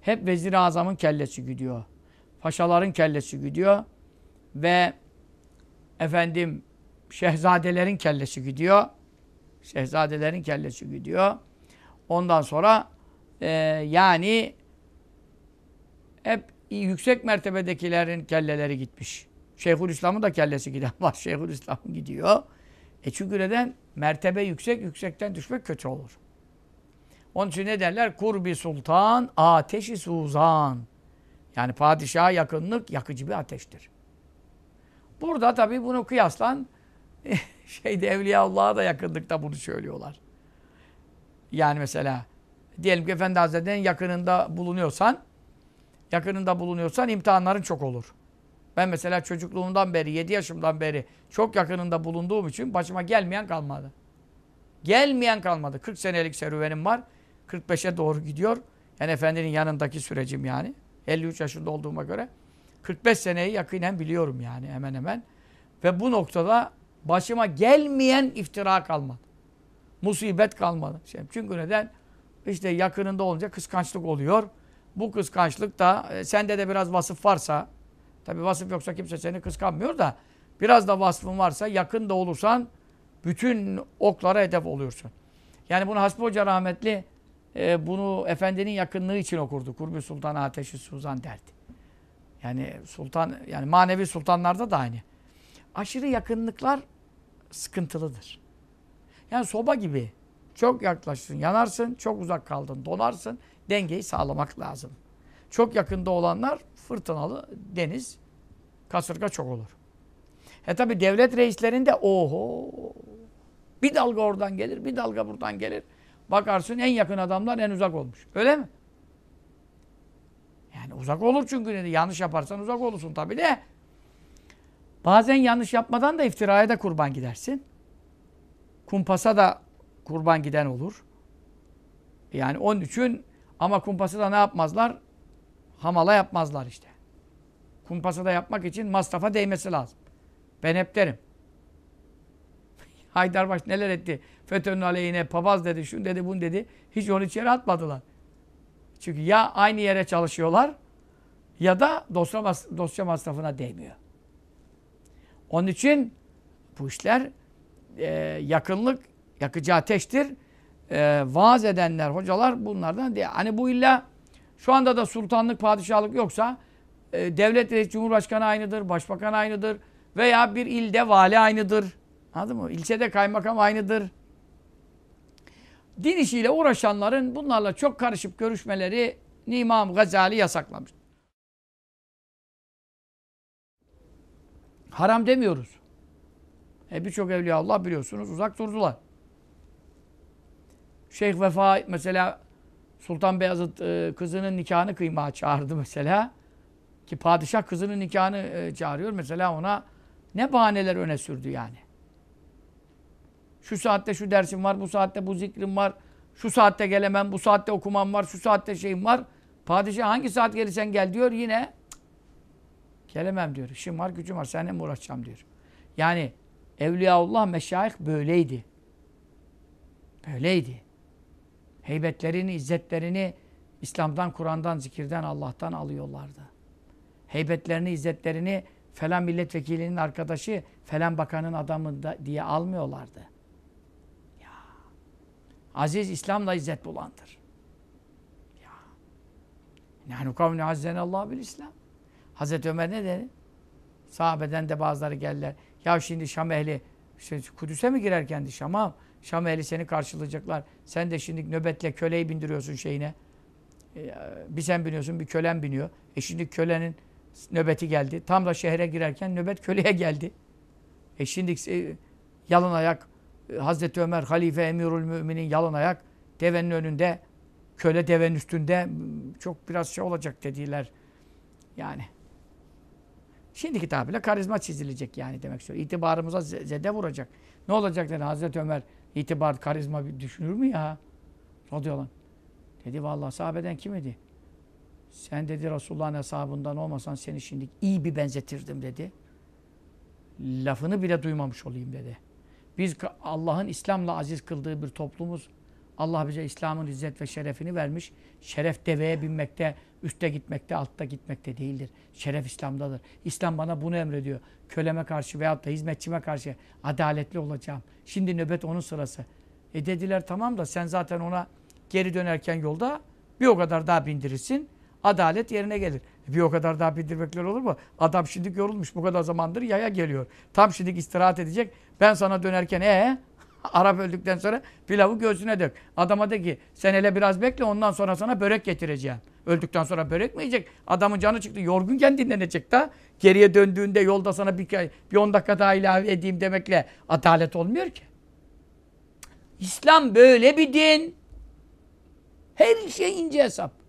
Hep vezir-i azamın kellesi gidiyor. Paşaların kellesi gidiyor. Ve efendim şehzadelerin kellesi gidiyor. Şehzadelerin kellesi gidiyor. Ondan sonra e, yani hep yüksek mertebedekilerin kelleleri gitmiş. Şeyhülislam'ın da kellesi giden var. Şeyhülislam gidiyor. E çünkü neden? Mertebe yüksek, yüksekten düşmek kötü olur. Onun için ne derler? Kurbi sultan, ateşi suzan. Yani padişaha yakınlık yakıcı bir ateştir. Burada tabii bunu kıyaslan şeyde Evliyaullah'a da yakınlıkta bunu söylüyorlar. Yani mesela diyelim ki Efendi Hazretleri'nin yakınında bulunuyorsan yakınında bulunuyorsan imtihanların çok olur. Ben mesela çocukluğumdan beri, 7 yaşımdan beri çok yakınında bulunduğum için başıma gelmeyen kalmadı. Gelmeyen kalmadı. 40 senelik serüvenim var. 45'e doğru gidiyor. Yani efendinin yanındaki sürecim yani. 53 yaşında olduğuma göre. 45 seneyi yakinen biliyorum yani hemen hemen. Ve bu noktada başıma gelmeyen iftira kalmadı. Musibet kalmadı. Çünkü neden? İşte yakınında olunca kıskançlık oluyor. Bu kıskançlık da e, sende de biraz vasıf varsa Tabi vasıf yoksa kimse seni kıskanmıyor da biraz da vasfın varsa yakın da olursan bütün oklara hedef oluyorsun. Yani bunu Hasbi Hoca rahmetli e, bunu efendinin yakınlığı için okurdu. Kurbi Sultan Ateşi Suzan derdi. Yani sultan yani manevi sultanlarda da aynı. Aşırı yakınlıklar sıkıntılıdır. Yani soba gibi. Çok yaklaştın, yanarsın, çok uzak kaldın, donarsın. Dengeyi sağlamak lazım. Çok yakında olanlar fırtınalı deniz, kasırga çok olur. E tabi devlet reislerinde oho bir dalga oradan gelir, bir dalga buradan gelir. Bakarsın en yakın adamlar en uzak olmuş. Öyle mi? Yani uzak olur çünkü dedi. Yanlış yaparsan uzak olursun tabi de. Bazen yanlış yapmadan da iftiraya da kurban gidersin. Kumpasa da kurban giden olur. Yani onun için ama kumpası da ne yapmazlar? hamala yapmazlar işte. Kumpası da yapmak için masrafa değmesi lazım. Ben hep derim. Haydarbaş neler etti? FETÖ'nün aleyhine papaz dedi, şunu dedi, bunu dedi. Hiç onu içeri atmadılar. Çünkü ya aynı yere çalışıyorlar ya da dosya, mas dosya masrafına değmiyor. Onun için bu işler e, yakınlık, yakıcı ateştir. E, vaaz edenler, hocalar bunlardan diye. Hani bu illa şu anda da sultanlık, padişahlık yoksa e, devlet reis, cumhurbaşkanı aynıdır, başbakan aynıdır veya bir ilde vali aynıdır. Anladın mı? İlçede kaymakam aynıdır. Din işiyle uğraşanların bunlarla çok karışıp görüşmeleri İmam Gazali yasaklamış. Haram demiyoruz. E Birçok evliya Allah biliyorsunuz uzak durdular. Şeyh Vefa mesela Sultan Beyazıt e, kızının nikahını kıymaya çağırdı mesela. Ki padişah kızının nikahını e, çağırıyor. Mesela ona ne bahaneler öne sürdü yani. Şu saatte şu dersim var, bu saatte bu zikrim var. Şu saatte gelemem, bu saatte okumam var, şu saatte şeyim var. Padişah hangi saat gelirsen gel diyor yine gelemem diyor. İşim var, gücüm var, seninle mi uğraşacağım diyor. Yani Evliyaullah, meşayih böyleydi. Böyleydi. Heybetlerini, izzetlerini İslam'dan, Kur'an'dan, zikirden, Allah'tan alıyorlardı. Heybetlerini, izzetlerini falan milletvekilinin arkadaşı, falan bakanın adamı da diye almıyorlardı. Aziz İslam'la izzet bulandır. Ya. Nahnu kavni azzenallahu bil İslam. Hazreti Ömer ne dedi? Sahabeden de bazıları geldiler. Ya şimdi Şam ehli işte Kudüs'e mi girer kendi Şam'a? Şam ehli seni karşılayacaklar. Sen de şimdi nöbetle köleyi bindiriyorsun şeyine. Ee, bir sen biniyorsun, bir kölen biniyor. E şimdi kölenin nöbeti geldi. Tam da şehre girerken nöbet köleye geldi. E şimdi e, yalın ayak Hazreti Ömer halife emirül müminin yalın ayak devenin önünde köle devenin üstünde çok biraz şey olacak dediler. Yani Şimdiki tabirle karizma çizilecek yani demek istiyor. İtibarımıza zede vuracak. Ne olacak dedi Hazreti Ömer itibar, karizma bir düşünür mü ya? Radıyallahu anh. Dedi vallahi sahabeden kim idi? Sen dedi Resulullah'ın hesabından olmasan seni şimdi iyi bir benzetirdim dedi. Lafını bile duymamış olayım dedi. Biz Allah'ın İslam'la aziz kıldığı bir toplumuz. Allah bize İslam'ın izzet ve şerefini vermiş. Şeref deveye binmekte, üstte gitmekte, altta gitmekte değildir. Şeref İslam'dadır. İslam bana bunu emrediyor. Köleme karşı veyahut da hizmetçime karşı adaletli olacağım. Şimdi nöbet onun sırası. E dediler tamam da sen zaten ona geri dönerken yolda bir o kadar daha bindirirsin. Adalet yerine gelir. Bir o kadar daha bindirmekler olur mu? Adam şimdi yorulmuş. Bu kadar zamandır yaya geliyor. Tam şimdi istirahat edecek. Ben sana dönerken ee Arap öldükten sonra pilavı göğsüne dök. Adama de ki sen hele biraz bekle ondan sonra sana börek getireceğim. Öldükten sonra börek mi yiyecek? Adamın canı çıktı. Yorgunken dinlenecek da. Geriye döndüğünde yolda sana bir, bir 10 dakika daha ilave edeyim demekle adalet olmuyor ki. İslam böyle bir din. Her şey ince hesap.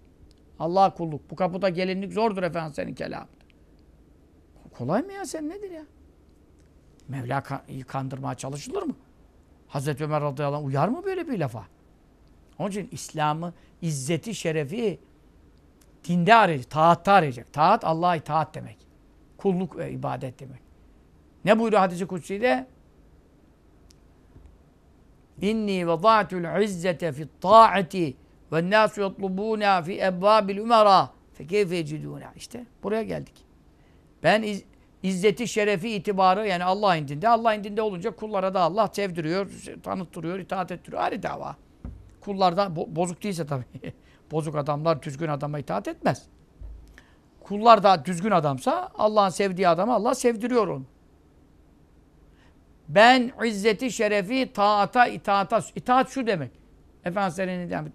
Allah kulluk. Bu kapıda gelinlik zordur efendim senin kelamında. Kolay mı ya sen nedir ya? Mevla kandırmaya çalışılır mı? Hazreti Ömer radıyallahu uyar mı böyle bir lafa? Onun için İslam'ı, izzeti, şerefi dinde arayacak, taatta arayacak. Taat Allah'a itaat demek. Kulluk ve ibadet demek. Ne buyuruyor hadisi kutsi'de? İnni vada'tul izzete fi ta'ati ve nâsu yatlubûnâ fi ebbâbil umara fe keyfe yecidûnâ. İşte buraya geldik. Ben iz, izzeti, şerefi, itibarı yani Allah indinde. Allah indinde olunca kullara da Allah sevdiriyor, tanıttırıyor, itaat ettiriyor. Ayrı dava. Kullarda bo bozuk değilse tabii. bozuk adamlar düzgün adama itaat etmez. Kullar da düzgün adamsa Allah'ın sevdiği adama Allah sevdiriyor onu. Ben izzeti, şerefi, taata, itaata, itaat şu demek. Efendimiz'in yani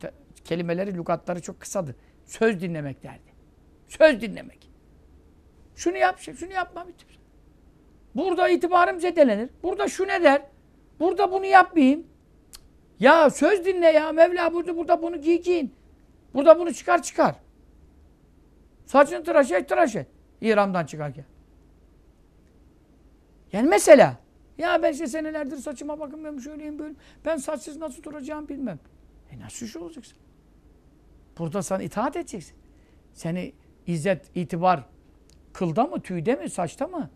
kelimeleri, lügatları çok kısadır. Söz dinlemek derdi. Söz dinlemek. Şunu yap, şunu yapma. Bitir. Burada itibarım zedelenir. Burada şu ne der? Burada bunu yapmayayım. Ya söz dinle ya. Mevla burada, burada bunu giy giyin. Burada bunu çıkar çıkar. Saçını tıraş et tıraş et. İram'dan çıkarken. Yani mesela ya ben işte senelerdir saçıma bakmıyorum şöyleyim böyle. Ben saçsız nasıl duracağım bilmem. E nasıl şu olacaksın? Burada sana itaat edeceksin. Seni izzet, itibar kılda mı, tüyde mi, saçta mı?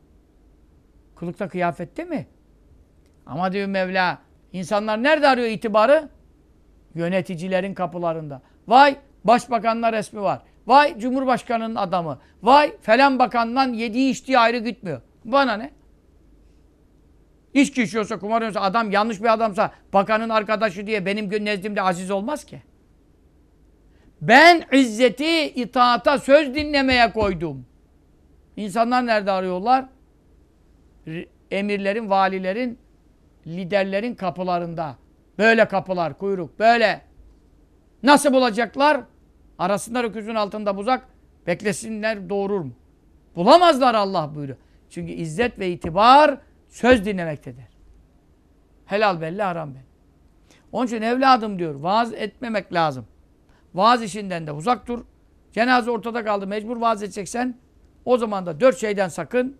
Kılıkta, kıyafette mi? Ama diyor Mevla, insanlar nerede arıyor itibarı? Yöneticilerin kapılarında. Vay başbakanla resmi var. Vay cumhurbaşkanının adamı. Vay falan bakandan yediği içtiği ayrı gitmiyor. Bana ne? İçki içiyorsa, kumar oynuyorsa, adam yanlış bir adamsa bakanın arkadaşı diye benim nezdimde aziz olmaz ki. Ben izzeti itaata söz dinlemeye koydum. İnsanlar nerede arıyorlar? Emirlerin, valilerin, liderlerin kapılarında. Böyle kapılar, kuyruk, böyle. Nasıl bulacaklar? Arasında öküzün altında buzak, beklesinler doğurur mu? Bulamazlar Allah buyuruyor. Çünkü izzet ve itibar söz dinlemektedir. Helal belli, haram belli. Onun için evladım diyor, vaaz etmemek lazım. Vaaz işinden de uzak dur. Cenaze ortada kaldı, mecbur vaaz edeceksen o zaman da dört şeyden sakın.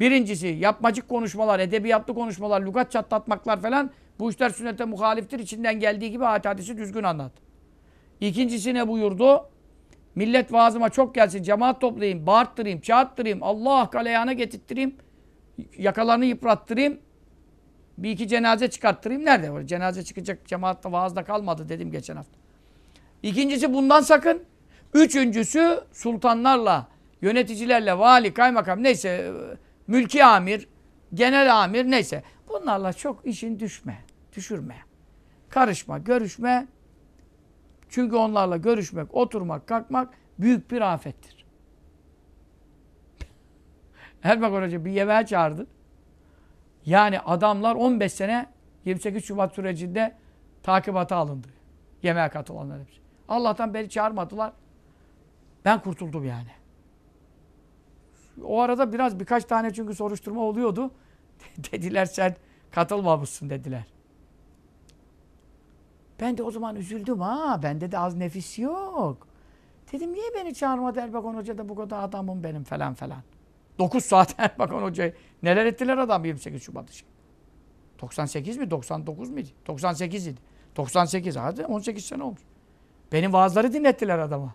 Birincisi yapmacık konuşmalar, edebiyatlı konuşmalar, lügat çatlatmaklar falan bu işler sünnete muhaliftir. İçinden geldiği gibi ayet hadisi düzgün anlat. İkincisi ne buyurdu? Millet vaazıma çok gelsin, cemaat toplayayım, bağırttırayım, çağırttırayım, Allah galeyana getirttireyim, yakalarını yıprattırayım, bir iki cenaze çıkarttırayım. Nerede var? Cenaze çıkacak cemaatta vaazda kalmadı dedim geçen hafta. İkincisi bundan sakın. Üçüncüsü sultanlarla, yöneticilerle, vali, kaymakam neyse, mülki amir, genel amir neyse. Bunlarla çok işin düşme, düşürme. Karışma, görüşme. Çünkü onlarla görüşmek, oturmak, kalkmak büyük bir afettir. Erbakan Hoca bir yemeğe çağırdı. Yani adamlar 15 sene 28 Şubat sürecinde takibata alındı. Yemeğe katılanlar hepsi. Allah'tan beni çağırmadılar. Ben kurtuldum yani. O arada biraz birkaç tane çünkü soruşturma oluyordu. dediler sen katılmamışsın dediler. Ben de o zaman üzüldüm ha. Bende de az nefis yok. Dedim niye beni çağırmadı Erbakan Hoca da bu kadar adamım benim falan falan. 9 saat Erbakan Hoca'yı neler ettiler adam 28 Şubat için. 98 mi 99 miydi? 98 idi. 98 hadi 18 sene olmuş. Benim vaazları dinlettiler adama.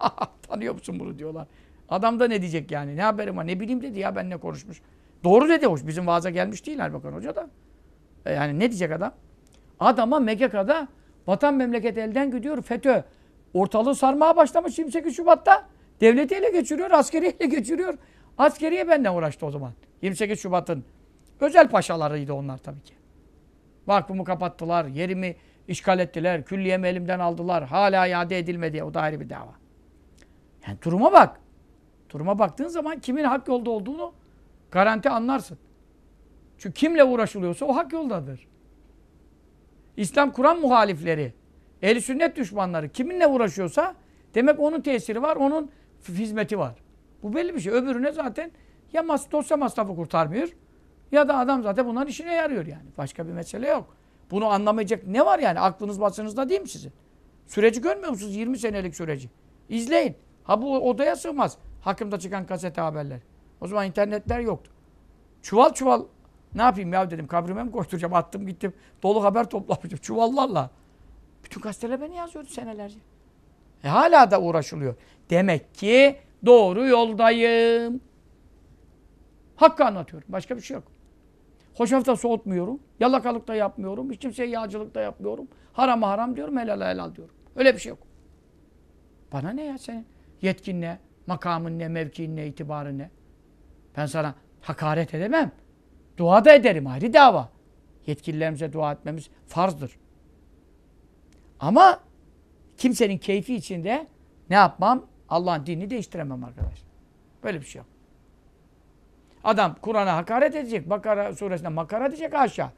Tanıyor musun bunu diyorlar. Adam da ne diyecek yani? Ne haberim var? Ne bileyim dedi ya benimle konuşmuş. Doğru dedi hoş. Bizim vaaza gelmiş değil Erbakan Hoca da. E yani ne diyecek adam? Adama MGK'da vatan memleket elden gidiyor. FETÖ ortalığı sarmaya başlamış 28 Şubat'ta. Devleti ele geçiriyor, askeri ele geçiriyor. Askeriye benden uğraştı o zaman. 28 Şubat'ın özel paşalarıydı onlar tabii ki. Vakfımı kapattılar, yerimi işgal ettiler, külliyemi elimden aldılar. Hala iade edilmedi. O da ayrı bir dava. Yani duruma bak. Duruma baktığın zaman kimin hak yolda olduğunu garanti anlarsın. Çünkü kimle uğraşılıyorsa o hak yoldadır. İslam Kur'an muhalifleri, ehl sünnet düşmanları kiminle uğraşıyorsa demek onun tesiri var, onun hizmeti var. Bu belli bir şey. Öbürüne zaten ya mas dosya masrafı kurtarmıyor ya da adam zaten bunların işine yarıyor yani. Başka bir mesele yok. Bunu anlamayacak ne var yani? Aklınız başınızda değil mi sizin? Süreci görmüyor musunuz? 20 senelik süreci. İzleyin. Ha bu odaya sığmaz. Hakkımda çıkan kasete haberler. O zaman internetler yoktu. Çuval çuval ne yapayım ya dedim kabrime mi koşturacağım attım gittim. Dolu haber toplamışım çuvallarla. Bütün gazeteler beni yazıyordu senelerce. E hala da uğraşılıyor. Demek ki doğru yoldayım. Hakkı anlatıyorum. Başka bir şey yok. Hoşafta soğutmuyorum. Yalakalık da yapmıyorum. Hiç kimseye yağcılık da yapmıyorum. Harama haram diyorum, helal helal diyorum. Öyle bir şey yok. Bana ne ya senin? Yetkin ne? Makamın ne? Mevkiin ne? itibarın ne? Ben sana hakaret edemem. Dua da ederim. Ayrı dava. Yetkililerimize dua etmemiz farzdır. Ama kimsenin keyfi içinde ne yapmam? Allah'ın dinini değiştiremem arkadaşlar. Böyle bir şey yok. Adam Kur'an'a hakaret edecek. Bakara suresine makara diyecek aşağı.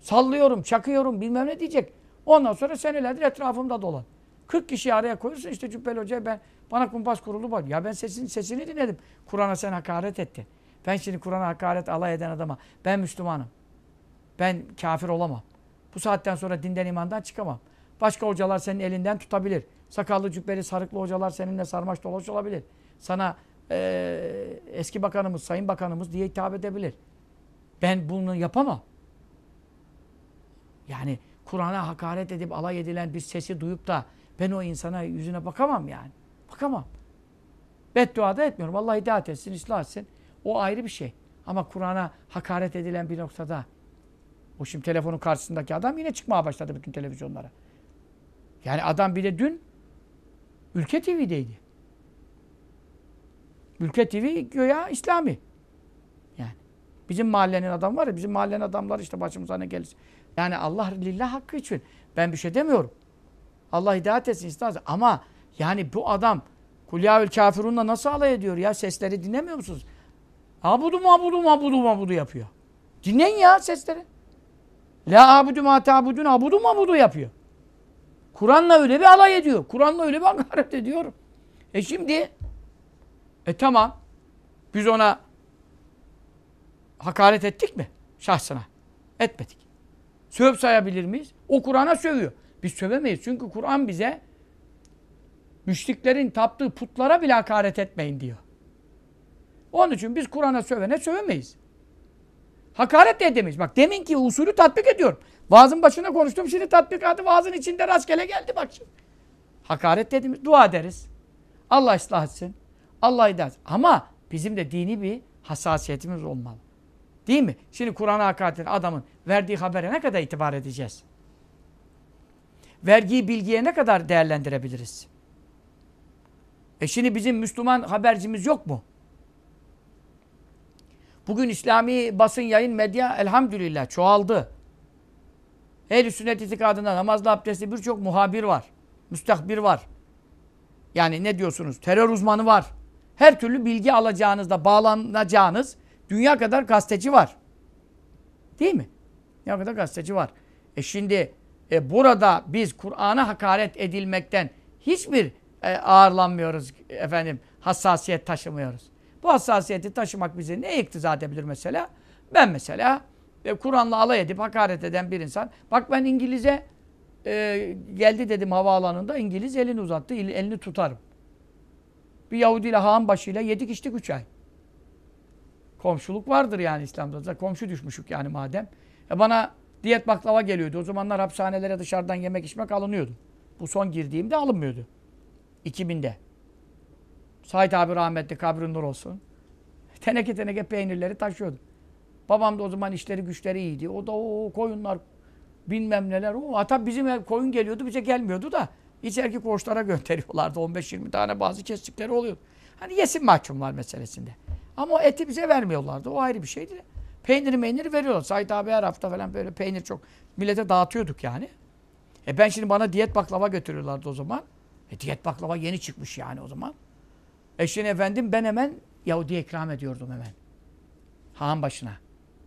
Sallıyorum, çakıyorum bilmem ne diyecek. Ondan sonra senelerdir etrafımda dolan. 40 kişi araya koyursun işte Cübbeli Hoca'ya ben bana kumpas kurulu bak. Ya ben sesini, sesini dinledim. Kur'an'a sen hakaret ettin. Ben şimdi Kur'an'a hakaret alay eden adama ben Müslümanım. Ben kafir olamam. Bu saatten sonra dinden imandan çıkamam. Başka hocalar senin elinden tutabilir. Sakallı cübbeli sarıklı hocalar seninle sarmaş dolaş olabilir. Sana e, eski bakanımız, sayın bakanımız diye hitap edebilir. Ben bunu yapamam. Yani Kur'an'a hakaret edip alay edilen bir sesi duyup da ben o insana yüzüne bakamam yani. Bakamam. Beddua da etmiyorum. Allah hidayet etsin, ıslah etsin. O ayrı bir şey. Ama Kur'an'a hakaret edilen bir noktada o şimdi telefonun karşısındaki adam yine çıkmaya başladı bütün televizyonlara. Yani adam bir de dün Ülke TV'deydi. Ülke TV göya İslami. Yani bizim mahallenin adam var ya bizim mahallenin adamları işte başımıza ne gelir. Yani Allah lillah hakkı için ben bir şey demiyorum. Allah hidayet etsin isterse. Ama yani bu adam Kulyâül kafirunla nasıl alay ediyor ya? Sesleri dinlemiyor musunuz? Abudu mabudu mabudu mabudu yapıyor. Dinleyin ya sesleri. La abudu ma ta'budun abudu mabudu yapıyor. Kur'an'la öyle bir alay ediyor. Kur'an'la öyle bir hakaret ediyor. E şimdi e tamam biz ona hakaret ettik mi? Şahsına. Etmedik. Söv sayabilir miyiz? O Kur'an'a sövüyor. Biz sövemeyiz. Çünkü Kur'an bize müşriklerin taptığı putlara bile hakaret etmeyin diyor. Onun için biz Kur'an'a sövene sövemeyiz. Hakaret de edemeyiz. Bak demin ki usulü tatbik ediyorum. Vaazın başına konuştum. Şimdi tatbikatı vaazın içinde rastgele geldi bak şimdi. Hakaret dediğimiz dua ederiz. Allah ıslah etsin. Allah hidayet Ama bizim de dini bir hassasiyetimiz olmalı. Değil mi? Şimdi Kur'an'a hakaret eden adamın verdiği habere ne kadar itibar edeceğiz? Vergiyi bilgiye ne kadar değerlendirebiliriz? E şimdi bizim Müslüman habercimiz yok mu? Bugün İslami basın yayın medya elhamdülillah çoğaldı. Ehl-i sünnet itikadında namazlı abdestli birçok muhabir var. Müstakbir var. Yani ne diyorsunuz? Terör uzmanı var. Her türlü bilgi alacağınızda bağlanacağınız dünya kadar gazeteci var. Değil mi? Dünya kadar gazeteci var. E şimdi e, burada biz Kur'an'a hakaret edilmekten hiçbir e, ağırlanmıyoruz efendim. Hassasiyet taşımıyoruz. Bu hassasiyeti taşımak bize ne iktiza edebilir mesela? Ben mesela e, Kur'an'la alay edip hakaret eden bir insan. Bak ben İngiliz'e e, geldi dedim havaalanında İngiliz elini uzattı. Elini tutarım. Bir Yahudi ile Haan başıyla yedik içtik üç ay. Komşuluk vardır yani İslam'da. Da komşu düşmüşük yani madem. E bana diyet baklava geliyordu. O zamanlar hapishanelere dışarıdan yemek içmek alınıyordu. Bu son girdiğimde alınmıyordu. 2000'de. Said abi rahmetli kabrin nur olsun. Teneke teneke peynirleri taşıyordu. Babam da o zaman işleri güçleri iyiydi. O da o koyunlar bilmem neler. O hatta bizim ev koyun geliyordu bize gelmiyordu da içeriki koçlara gönderiyorlardı. 15-20 tane bazı kestikleri oluyordu. Hani yesin mahkumlar meselesinde. Ama eti bize vermiyorlardı. O ayrı bir şeydi. Peyniri meyniri veriyorlar. Said abi her hafta falan böyle peynir çok millete dağıtıyorduk yani. E ben şimdi bana diyet baklava götürüyorlardı o zaman. E diyet baklava yeni çıkmış yani o zaman. E şimdi efendim ben hemen Yahudi'ye ikram ediyordum hemen. Han başına.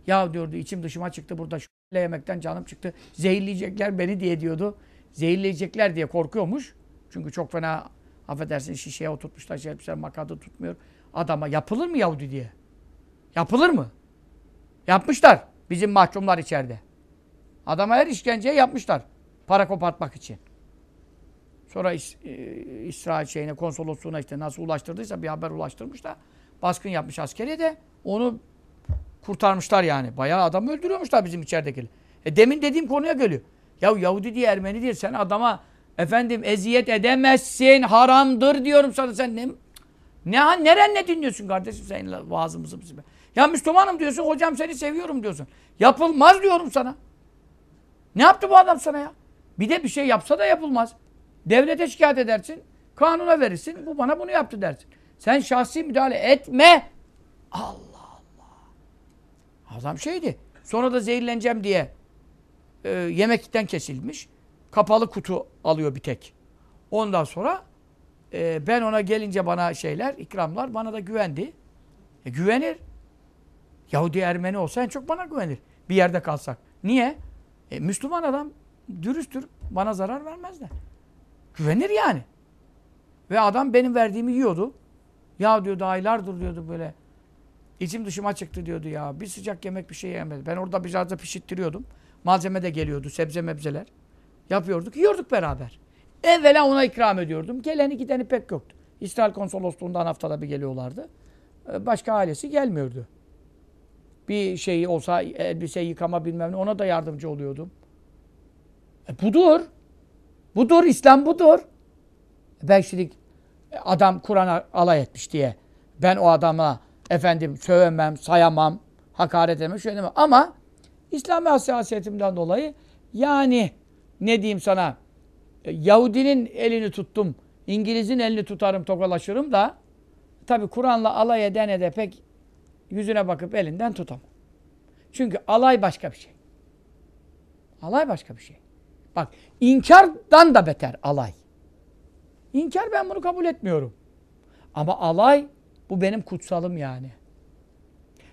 Ya diyordu içim dışıma çıktı burada şu yemekten canım çıktı. Zehirleyecekler beni diye diyordu. Zehirleyecekler diye korkuyormuş. Çünkü çok fena affedersin şişeye oturtmuşlar. Şey yapmışlar makadı tutmuyor. Adama yapılır mı Yahudi diye? Yapılır mı? Yapmışlar. Bizim mahkumlar içeride. Adama her işkenceye yapmışlar. Para kopartmak için. Sonra İs e, İsrail şeyine, konsolosluğuna işte nasıl ulaştırdıysa bir haber ulaştırmış da baskın yapmış askeriye de onu kurtarmışlar yani. Bayağı adam öldürüyormuşlar bizim içeridekiler. E demin dediğim konuya geliyor. Ya Yahudi diye Ermeni diye sen adama efendim eziyet edemezsin, haramdır diyorum sana. Sen ne ne neren ne dinliyorsun kardeşim sen vaazımızı bizi. Ya Müslümanım diyorsun, hocam seni seviyorum diyorsun. Yapılmaz diyorum sana. Ne yaptı bu adam sana ya? Bir de bir şey yapsa da yapılmaz. Devlete şikayet edersin, kanuna verirsin. Bu bana bunu yaptı dersin. Sen şahsi müdahale etme. Allah Allah. Adam şeydi. Sonra da zehirleneceğim diye e, yemekten kesilmiş. Kapalı kutu alıyor bir tek. Ondan sonra e, ben ona gelince bana şeyler, ikramlar bana da güvendi. E, güvenir. Yahudi Ermeni olsa en çok bana güvenir. Bir yerde kalsak. Niye? E, Müslüman adam dürüsttür. Bana zarar vermezler. Güvenir yani. Ve adam benim verdiğimi yiyordu. Ya diyordu aylardır diyordu böyle. İçim dışıma çıktı diyordu ya. Bir sıcak yemek bir şey yemedi. Ben orada biraz da pişirttiriyordum. Malzeme de geliyordu. Sebze mebzeler. Yapıyorduk. Yiyorduk beraber. Evvela ona ikram ediyordum. Geleni gideni pek yoktu. İsrail konsolosluğundan haftada bir geliyorlardı. Ee, başka ailesi gelmiyordu. Bir şey olsa elbise yıkama bilmem ne ona da yardımcı oluyordum. E budur. Budur, İslam budur. Ben şimdi adam Kur'an'a alay etmiş diye ben o adama efendim sövemem, sayamam. Hakaret etme, şöyle deme. Ama İslami hassasiyetimden dolayı yani ne diyeyim sana e, Yahudinin elini tuttum, İngiliz'in elini tutarım, tokalaşırım da tabi Kur'an'la alay edene de pek yüzüne bakıp elinden tutamam. Çünkü alay başka bir şey. Alay başka bir şey. Bak inkardan da beter alay. İnkar ben bunu kabul etmiyorum. Ama alay bu benim kutsalım yani.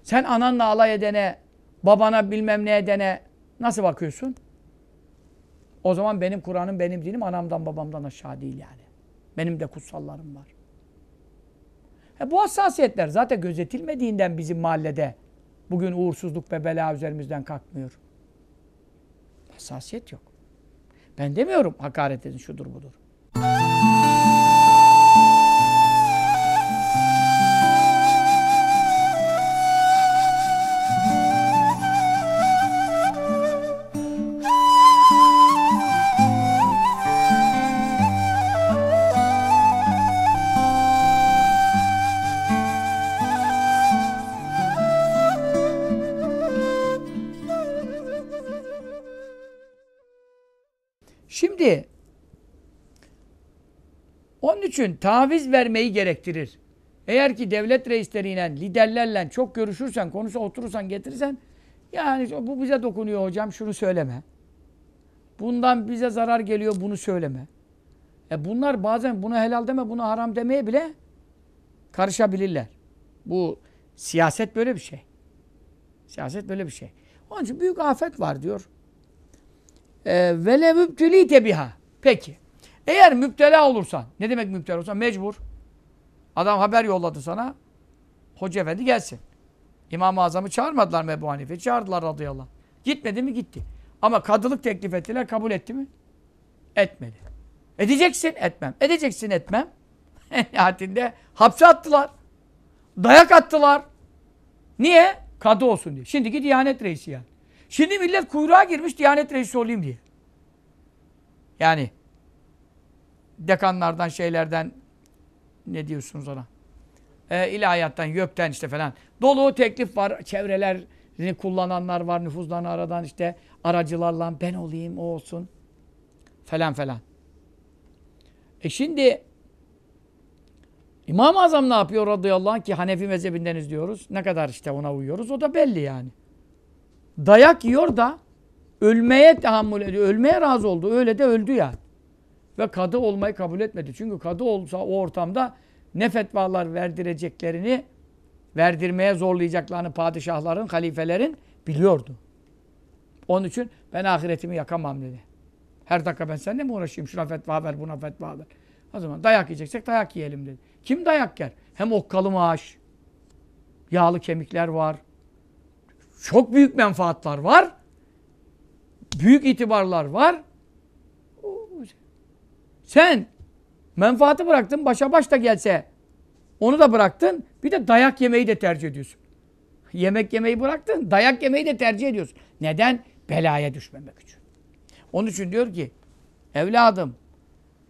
Sen ananla alay edene, babana bilmem ne edene nasıl bakıyorsun? O zaman benim Kur'an'ım, benim dinim anamdan babamdan aşağı değil yani. Benim de kutsallarım var. E bu hassasiyetler zaten gözetilmediğinden bizim mahallede bugün uğursuzluk ve bela üzerimizden kalkmıyor. Hassasiyet yok. Ben demiyorum hakaret edin şudur budur. İçin taviz vermeyi gerektirir. Eğer ki devlet reisleriyle, liderlerle çok görüşürsen, konuşa oturursan, getirirsen yani bu bize dokunuyor hocam şunu söyleme. Bundan bize zarar geliyor bunu söyleme. E bunlar bazen buna helal deme, buna haram demeye bile karışabilirler. Bu siyaset böyle bir şey. Siyaset böyle bir şey. Onun için büyük afet var diyor. Ee, Vele müptülite biha. Peki. Eğer müptela olursan, ne demek müptela olursan? Mecbur. Adam haber yolladı sana. Hoca efendi gelsin. İmam-ı Azam'ı çağırmadılar mı Hanife? Çağırdılar radıyallahu anh. Gitmedi mi? Gitti. Ama kadılık teklif ettiler. Kabul etti mi? Etmedi. Edeceksin, etmem. Edeceksin, etmem. Nihayetinde hapse attılar. Dayak attılar. Niye? Kadı olsun diye. Şimdiki Diyanet Reisi yani. Şimdi millet kuyruğa girmiş Diyanet Reisi olayım diye. Yani dekanlardan, şeylerden ne diyorsunuz ona? E, ilahiyattan, YÖK'ten işte falan. Dolu teklif var. Çevrelerini kullananlar var. Nüfuzlarını aradan işte aracılarla ben olayım, o olsun. Falan falan. E şimdi İmam-ı Azam ne yapıyor radıyallahu anh ki Hanefi mezhebindeniz diyoruz. Ne kadar işte ona uyuyoruz o da belli yani. Dayak yiyor da ölmeye tahammül ediyor. Ölmeye razı oldu. Öyle de öldü yani. Ve kadı olmayı kabul etmedi. Çünkü kadı olsa o ortamda ne fetvalar verdireceklerini verdirmeye zorlayacaklarını padişahların, halifelerin biliyordu. Onun için ben ahiretimi yakamam dedi. Her dakika ben seninle mi uğraşayım? Şuna fetva ver, buna fetva ver. O zaman dayak yiyeceksek dayak yiyelim dedi. Kim dayak yer? Hem okkalı maaş, yağlı kemikler var. Çok büyük menfaatlar var. Büyük itibarlar var. Sen menfaati bıraktın, başa baş da gelse onu da bıraktın. Bir de dayak yemeyi de tercih ediyorsun. Yemek yemeyi bıraktın, dayak yemeyi de tercih ediyorsun. Neden? Belaya düşmemek için. Onun için diyor ki, evladım,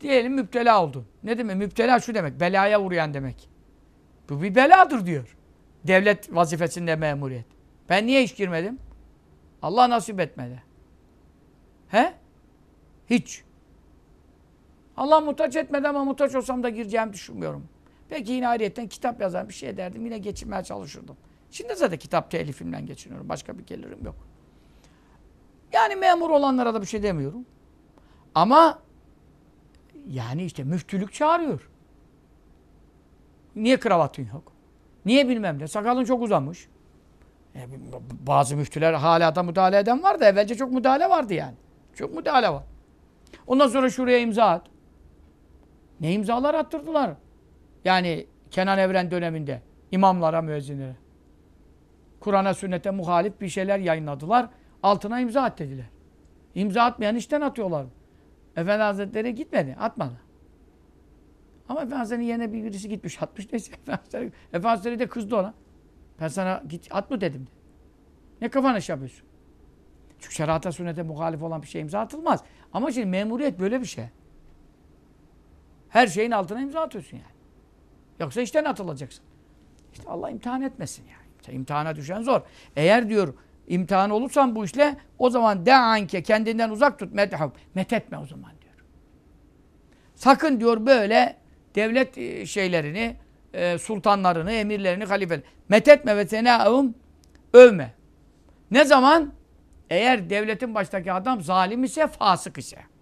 diyelim müptela oldun. Ne demek? Müptela şu demek, belaya uğrayan demek. Bu bir beladır diyor. Devlet vazifesinde memuriyet. Ben niye hiç girmedim? Allah nasip etmedi. He? Hiç. Allah muhtaç etmedi ama muhtaç olsam da gireceğimi düşünmüyorum. Peki yine ayrıyetten kitap yazar bir şey ederdim. Yine geçinmeye çalışırdım. Şimdi zaten kitap telifimden geçiniyorum. Başka bir gelirim yok. Yani memur olanlara da bir şey demiyorum. Ama yani işte müftülük çağırıyor. Niye kravatın yok? Niye bilmem ne? Sakalın çok uzamış. E, bazı müftüler hala da müdahale eden var da evvelce çok müdahale vardı yani. Çok müdahale var. Ondan sonra şuraya imza at. Ne imzalar attırdılar. Yani Kenan Evren döneminde imamlara, müezzinlere. Kur'an'a, sünnete muhalif bir şeyler yayınladılar. Altına imza at. İmza atmayan işten atıyorlar. Efendi Hazretleri gitmedi, atmadı. Ama Efendi Hazretleri'nin yerine bir birisi gitmiş, atmış neyse. Efendi Hazretleri de kızdı ona. Ben sana git at mı dedim. Ne kafana iş yapıyorsun? Çünkü şerata sünnete muhalif olan bir şey imza atılmaz. Ama şimdi memuriyet böyle bir şey. Her şeyin altına imza atıyorsun yani. Yoksa işten atılacaksın. İşte Allah imtihan etmesin yani. İmtihana düşen zor. Eğer diyor imtihan olursan bu işle o zaman de anke kendinden uzak tut methub. Methetme o zaman diyor. Sakın diyor böyle devlet e, şeylerini, e, sultanlarını, emirlerini, halifelerini methetme ve senaum övme. Ne zaman? Eğer devletin baştaki adam zalim ise, fasık ise.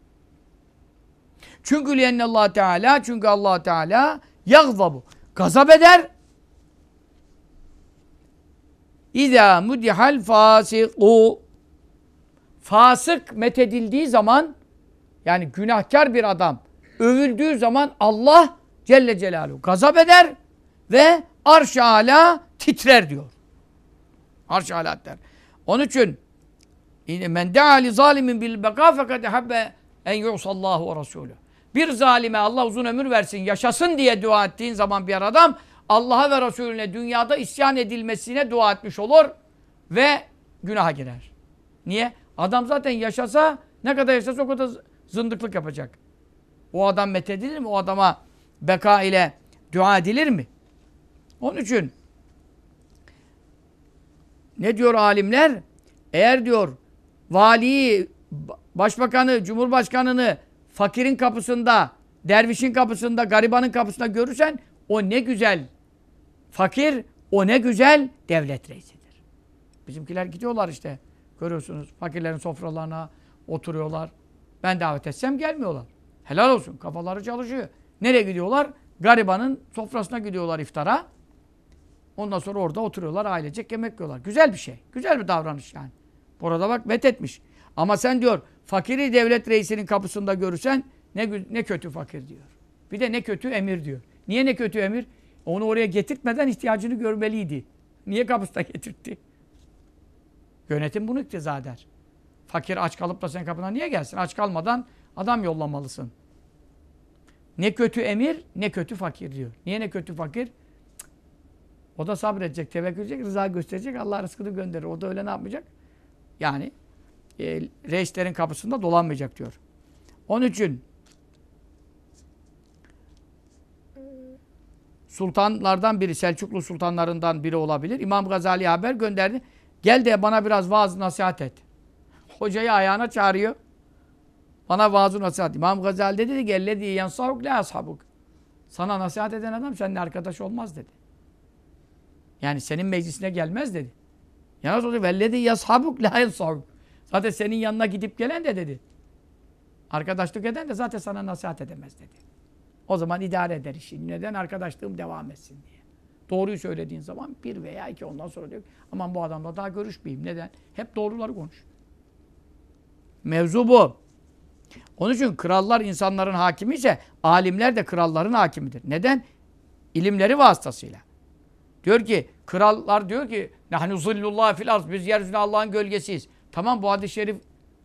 Çünkü Allah Teala çünkü Allah Teala yagzabu. Gazap eder. İza mudihal fasiku. Fasık methedildiği zaman yani günahkar bir adam övüldüğü zaman Allah Celle Celaluhu gazap eder ve arş-ı ala titrer diyor. Arş-ı ala titrer. Onun için men de'a li zalimin bil beka fakat habbe en yu'sallahu ve rasulü. Bir zalime Allah uzun ömür versin, yaşasın diye dua ettiğin zaman bir adam Allah'a ve Resulüne dünyada isyan edilmesine dua etmiş olur ve günaha girer. Niye? Adam zaten yaşasa ne kadar yaşasa o kadar zındıklık yapacak. O adam methedilir mi? O adama beka ile dua edilir mi? Onun için ne diyor alimler? Eğer diyor valiyi, başbakanı, cumhurbaşkanını fakirin kapısında, dervişin kapısında, garibanın kapısında görürsen o ne güzel fakir, o ne güzel devlet reisidir. Bizimkiler gidiyorlar işte. Görüyorsunuz fakirlerin sofralarına oturuyorlar. Ben davet etsem gelmiyorlar. Helal olsun. Kafaları çalışıyor. Nereye gidiyorlar? Garibanın sofrasına gidiyorlar iftara. Ondan sonra orada oturuyorlar ailecek yemek yiyorlar. Güzel bir şey. Güzel bir davranış yani. Burada bak met etmiş. Ama sen diyor fakiri devlet reisinin kapısında görürsen ne, ne kötü fakir diyor. Bir de ne kötü emir diyor. Niye ne kötü emir? Onu oraya getirtmeden ihtiyacını görmeliydi. Niye kapısına getirtti? Yönetim bunu iktiza eder. Fakir aç kalıp da senin kapına niye gelsin? Aç kalmadan adam yollamalısın. Ne kötü emir, ne kötü fakir diyor. Niye ne kötü fakir? O da sabredecek, tevekkül edecek, rıza gösterecek, Allah rızkını gönderir. O da öyle ne yapmayacak? Yani e, reislerin kapısında dolanmayacak diyor. Onun için sultanlardan biri, Selçuklu sultanlarından biri olabilir. İmam Gazali haber gönderdi. Gel de bana biraz vaaz nasihat et. Hocayı ayağına çağırıyor. Bana vaaz nasihat. İmam Gazali dedi ki ellezî yansahuk la. Sana nasihat eden adam seninle arkadaş olmaz dedi. Yani senin meclisine gelmez dedi. Yalnız o vellezî yashabuk la yansahuk. Zaten senin yanına gidip gelen de dedi. Arkadaşlık eden de zaten sana nasihat edemez dedi. O zaman idare eder işi. Neden? Arkadaşlığım devam etsin diye. Doğruyu söylediğin zaman bir veya iki ondan sonra diyor aman bu adamla daha görüşmeyeyim. Neden? Hep doğruları konuş. Mevzu bu. Onun için krallar insanların hakimi ise alimler de kralların hakimidir. Neden? İlimleri vasıtasıyla. Diyor ki krallar diyor ki nahnu zillullah fil arz biz yeryüzünde Allah'ın gölgesiyiz. Tamam bu hadis-i şerif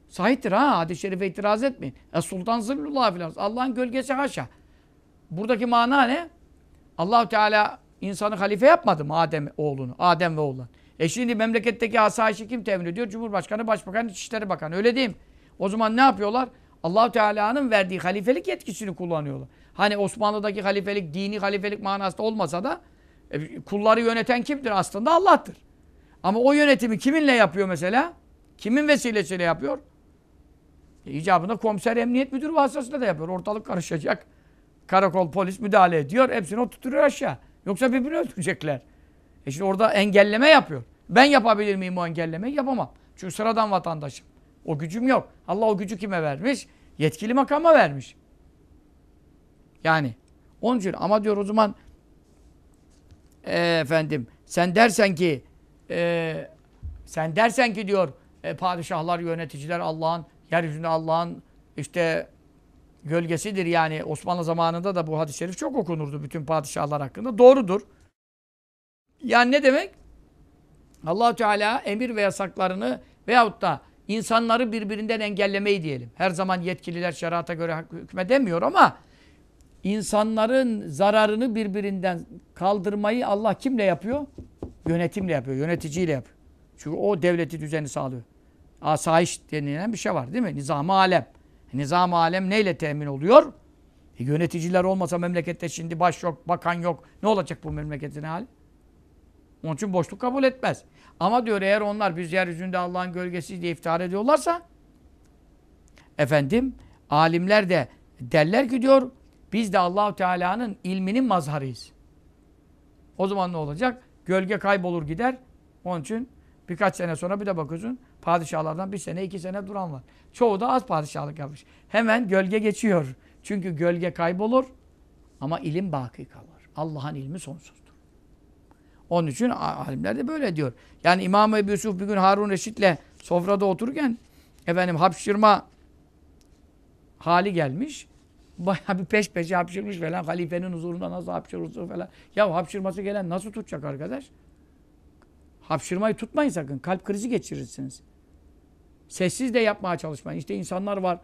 sahiptir ha. Hadis-i şerife itiraz etmeyin. E sultan zillullah fil arz. Allah'ın gölgesi haşa. Buradaki mana ne? allah Teala insanı halife yapmadı mı Adem oğlunu? Adem ve oğlan. E şimdi memleketteki asayişi kim temin ediyor? Cumhurbaşkanı, Başbakan, İçişleri Bakanı. Öyle değil mi? O zaman ne yapıyorlar? allah Teala'nın verdiği halifelik yetkisini kullanıyorlar. Hani Osmanlı'daki halifelik, dini halifelik manasında olmasa da e, kulları yöneten kimdir? Aslında Allah'tır. Ama o yönetimi kiminle yapıyor mesela? Kimin vesilesiyle yapıyor? E, icabında komiser emniyet müdürü vasıtasıyla da yapıyor. Ortalık karışacak. Karakol, polis müdahale ediyor. Hepsini oturtuyor aşağı. Yoksa birbirini öldürecekler. E şimdi orada engelleme yapıyor. Ben yapabilir miyim o engellemeyi? Yapamam. Çünkü sıradan vatandaşım. O gücüm yok. Allah o gücü kime vermiş? Yetkili makama vermiş. Yani onun için ama diyor o zaman e, efendim sen dersen ki e, sen dersen ki diyor e, padişahlar, yöneticiler Allah'ın yeryüzünde Allah'ın işte gölgesidir yani Osmanlı zamanında da bu hadis-i şerif çok okunurdu bütün padişahlar hakkında. Doğrudur. Yani ne demek? allah Teala emir ve yasaklarını veyahut da insanları birbirinden engellemeyi diyelim. Her zaman yetkililer şerata göre hükmedemiyor ama insanların zararını birbirinden kaldırmayı Allah kimle yapıyor? Yönetimle yapıyor, yöneticiyle yapıyor. Çünkü o devleti düzeni sağlıyor. Asayiş denilen bir şey var değil mi? Nizam-ı alem. Nizam alem neyle temin oluyor? E, yöneticiler olmasa memlekette şimdi baş yok, bakan yok. Ne olacak bu memleketin hali? Onun için boşluk kabul etmez. Ama diyor eğer onlar biz yeryüzünde Allah'ın gölgesi diye iftihar ediyorlarsa efendim alimler de derler ki diyor biz de Allahu Teala'nın ilminin mazharıyız. O zaman ne olacak? Gölge kaybolur gider. Onun için birkaç sene sonra bir de bakıyorsun padişahlardan bir sene iki sene duran var. Çoğu da az padişahlık yapmış. Hemen gölge geçiyor. Çünkü gölge kaybolur ama ilim baki kalır. Allah'ın ilmi sonsuzdur. Onun için alimler de böyle diyor. Yani İmam Ebu Yusuf bir gün Harun Reşit'le sofrada otururken efendim hapşırma hali gelmiş. Bayağı bir peş peşe hapşırmış falan. Halifenin huzurunda nasıl hapşırırsa falan. Ya hapşırması gelen nasıl tutacak arkadaş? Hapşırmayı tutmayın sakın. Kalp krizi geçirirsiniz. Sessiz de yapmaya çalışmayın. İşte insanlar var.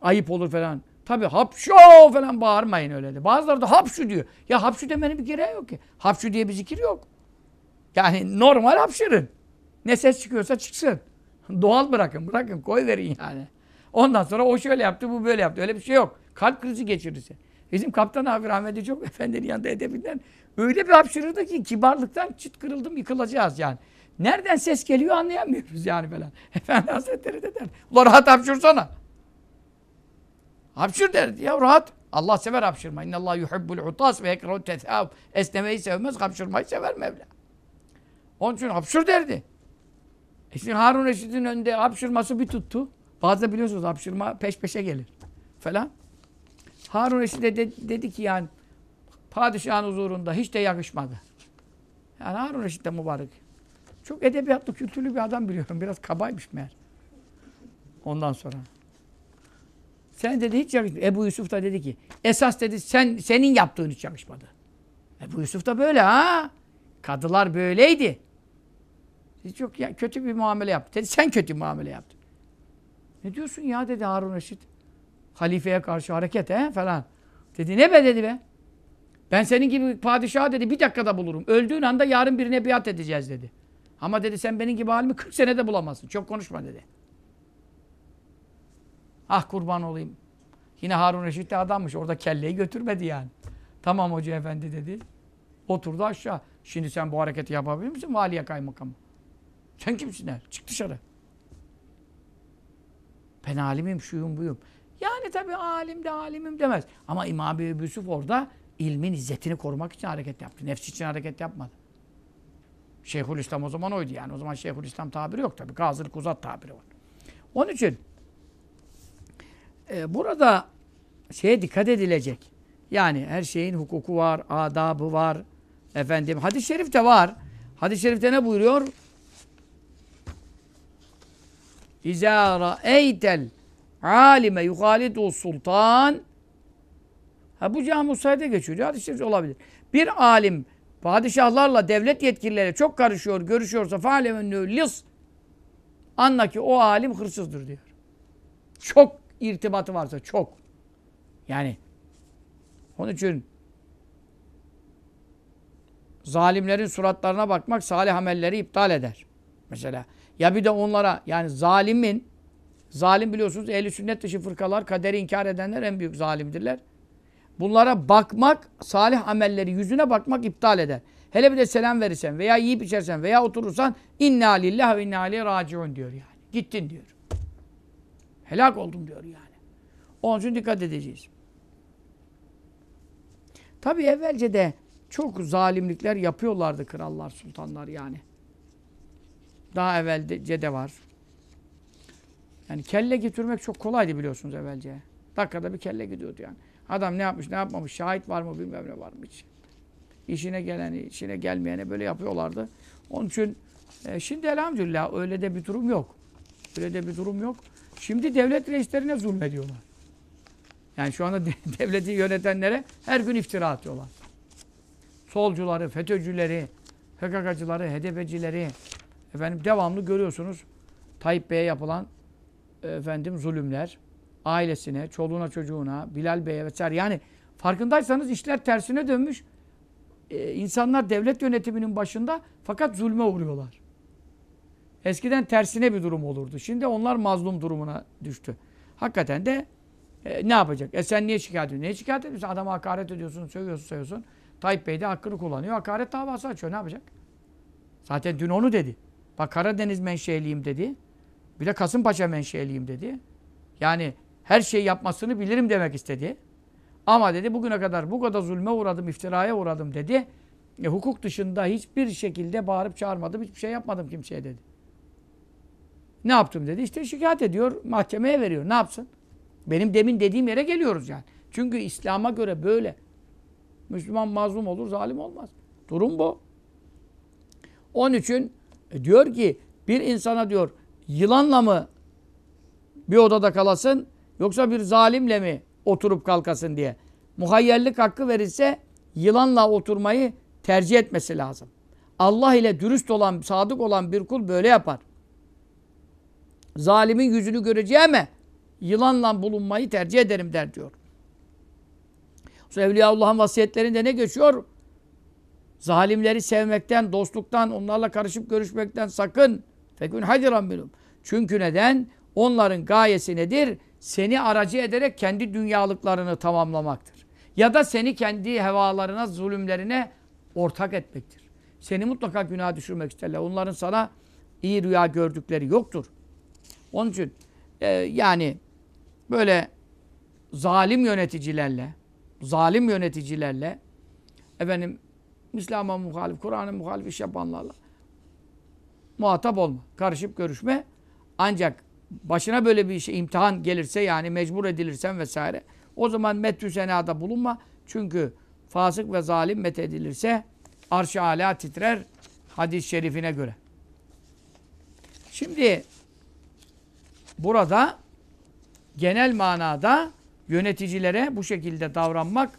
Ayıp olur falan. Tabi hapşo falan bağırmayın öyle de. Bazıları da hapşu diyor. Ya hapşu demenin bir gereği yok ki. Hapşu diye bir zikir yok. Yani normal hapşırın. Ne ses çıkıyorsa çıksın. Doğal bırakın. Bırakın. Koy verin yani. Ondan sonra o şöyle yaptı, bu böyle yaptı. Öyle bir şey yok. Kalp krizi geçirirse. Bizim kaptan abi rahmetli çok efendinin yanında edebinden öyle bir hapşırırdı ki kibarlıktan çıt kırıldım yıkılacağız yani. Nereden ses geliyor anlayamıyoruz yani falan. Efendi Hazretleri de der. Ulan rahat hapşursana. Hapşır derdi ya rahat. Allah sever hapşırma. İnne Allah yuhibbul utas ve yekrehu tethâv. Esnemeyi sevmez, hapşırmayı sever Mevla. Onun için hapşır derdi. E şimdi Harun Reşit'in önünde hapşırması bir tuttu. Bazı biliyorsunuz hapşırma peş peşe gelir. Falan. Harun Reşit de, de dedi ki yani padişahın huzurunda hiç de yakışmadı. Yani Harun Reşit de mübarek. Çok edebiyatlı, kültürlü bir adam biliyorum. Biraz kabaymış meğer. Ondan sonra. Sen dedi hiç yakışmadı. Ebu Yusuf da dedi ki esas dedi sen senin yaptığın hiç yakışmadı. Ebu Yusuf da böyle ha. Kadılar böyleydi. Çok kötü bir muamele yaptı. Dedi sen kötü muamele yaptın. Ne diyorsun ya dedi Harun Reşit. Halifeye karşı hareket he falan. Dedi ne be dedi be. Ben senin gibi padişah dedi bir dakikada bulurum. Öldüğün anda yarın birine biat edeceğiz dedi. Ama dedi sen benim gibi halimi 40 senede bulamazsın. Çok konuşma dedi. Ah kurban olayım. Yine Harun Reşit de adammış. Orada kelleyi götürmedi yani. Tamam hoca efendi dedi. Oturdu aşağı. Şimdi sen bu hareketi yapabilir misin valiye kaymakamı? Sen kimsin der. Çık dışarı. Ben alimim, şuyum, buyum. Yani tabii alim de alimim demez. Ama İmam Ebu Yusuf orada ilmin izzetini korumak için hareket yaptı. Nefsi için hareket yapmadı. Şeyhülislam o zaman oydu yani. O zaman Şeyhülislam tabiri yok tabii. Gazılık uzat tabiri var. Onun için e, burada şeye dikkat edilecek. Yani her şeyin hukuku var, adabı var. Efendim hadis-i şerifte var. Hadis-i şerifte ne buyuruyor? İzâ ra'eytel alime yuhalidu sultan Ha bu cami Musa'da geçiyor. Hadis-i şerif olabilir. Bir alim padişahlarla devlet yetkilileri çok karışıyor, görüşüyorsa fâlemennû lis anla ki o alim hırsızdır diyor. Çok irtibatı varsa çok. Yani onun için zalimlerin suratlarına bakmak salih amelleri iptal eder. Mesela ya bir de onlara yani zalimin zalim biliyorsunuz ehli sünnet dışı fırkalar kaderi inkar edenler en büyük zalimdirler. Bunlara bakmak salih amelleri yüzüne bakmak iptal eder. Hele bir de selam verirsen veya yiyip içersen veya oturursan inna lillahi ve inna aleyhi raciun diyor yani. Gittin diyor. Helak oldum diyor yani. Onun için dikkat edeceğiz. Tabi evvelce de çok zalimlikler yapıyorlardı krallar, sultanlar yani. Daha evvelce de var. Yani kelle getirmek çok kolaydı biliyorsunuz evvelce. Dakikada bir kelle gidiyordu yani. Adam ne yapmış, ne yapmamış, şahit var mı, bilmem ne var mı hiç. İşine geleni, işine gelmeyene böyle yapıyorlardı. Onun için e, şimdi elhamdülillah öyle de bir durum yok. Öyle de bir durum yok. Şimdi devlet reislerine zulmediyorlar. Yani şu anda devleti yönetenlere her gün iftira atıyorlar. Solcuları, FETÖ'cüleri, PKK'cıları, HDP'cileri efendim devamlı görüyorsunuz Tayyip Bey'e yapılan efendim zulümler, ailesine, çoluğuna, çocuğuna, Bilal Bey'e vesaire. Yani farkındaysanız işler tersine dönmüş. Ee, insanlar devlet yönetiminin başında fakat zulme uğruyorlar. Eskiden tersine bir durum olurdu. Şimdi onlar mazlum durumuna düştü. Hakikaten de e, ne yapacak? E sen niye şikayet ediyorsun? Niye şikayet ediyorsun? Adama hakaret ediyorsun, sövüyorsun, sövüyorsun. Tayyip Bey de hakkını kullanıyor. Hakaret davası açıyor. Ne yapacak? Zaten dün onu dedi. Bak Karadeniz menşeliyim dedi. Bir de Kasımpaşa menşeliyim dedi. Yani her şeyi yapmasını bilirim demek istedi. Ama dedi bugüne kadar bu kadar zulme uğradım, iftiraya uğradım dedi. E, hukuk dışında hiçbir şekilde bağırıp çağırmadım, hiçbir şey yapmadım kimseye dedi. Ne yaptım dedi. İşte şikayet ediyor, mahkemeye veriyor. Ne yapsın? Benim demin dediğim yere geliyoruz yani. Çünkü İslam'a göre böyle. Müslüman mazlum olur, zalim olmaz. Durum bu. Onun için e, diyor ki bir insana diyor yılanla mı bir odada kalasın yoksa bir zalimle mi oturup kalkasın diye. Muhayyerlik hakkı verilse yılanla oturmayı tercih etmesi lazım. Allah ile dürüst olan, sadık olan bir kul böyle yapar. Zalimin yüzünü göreceğime yılanla bulunmayı tercih ederim der diyor. Evliyaullah'ın vasiyetlerinde ne geçiyor? Zalimleri sevmekten, dostluktan, onlarla karışıp görüşmekten sakın. Fekün hadiran minum. Çünkü neden? Onların gayesi nedir? Seni aracı ederek kendi dünyalıklarını tamamlamaktır. Ya da seni kendi hevalarına, zulümlerine ortak etmektir. Seni mutlaka günah düşürmek isterler. Onların sana iyi rüya gördükleri yoktur. Onun için e, yani böyle zalim yöneticilerle, zalim yöneticilerle efendim İslam'a muhalif, Kur'an'a muhalif iş yapanlarla muhatap olma. Karışıp görüşme. Ancak başına böyle bir şey imtihan gelirse yani mecbur edilirsen vesaire o zaman metü senada bulunma. Çünkü fasık ve zalim met edilirse arş-ı ala titrer hadis-i şerifine göre. Şimdi burada genel manada yöneticilere bu şekilde davranmak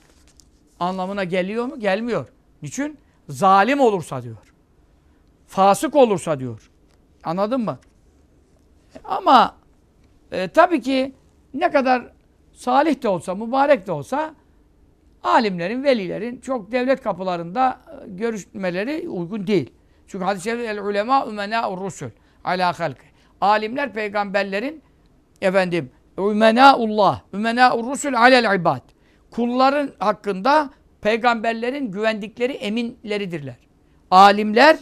anlamına geliyor mu? Gelmiyor. Niçin? Zalim olursa diyor. Fasık olursa diyor. Anladın mı? Ama e, tabii ki ne kadar salih de olsa, mübarek de olsa alimlerin, velilerin çok devlet kapılarında e, görüşmeleri uygun değil. Çünkü hadis-i şerif el ulema ümenâ'ur rusul alâ halkı. Alimler peygamberlerin efendim ümenâullah, ümenâur rusul alel ibad. Kulların hakkında peygamberlerin güvendikleri eminleridirler. Alimler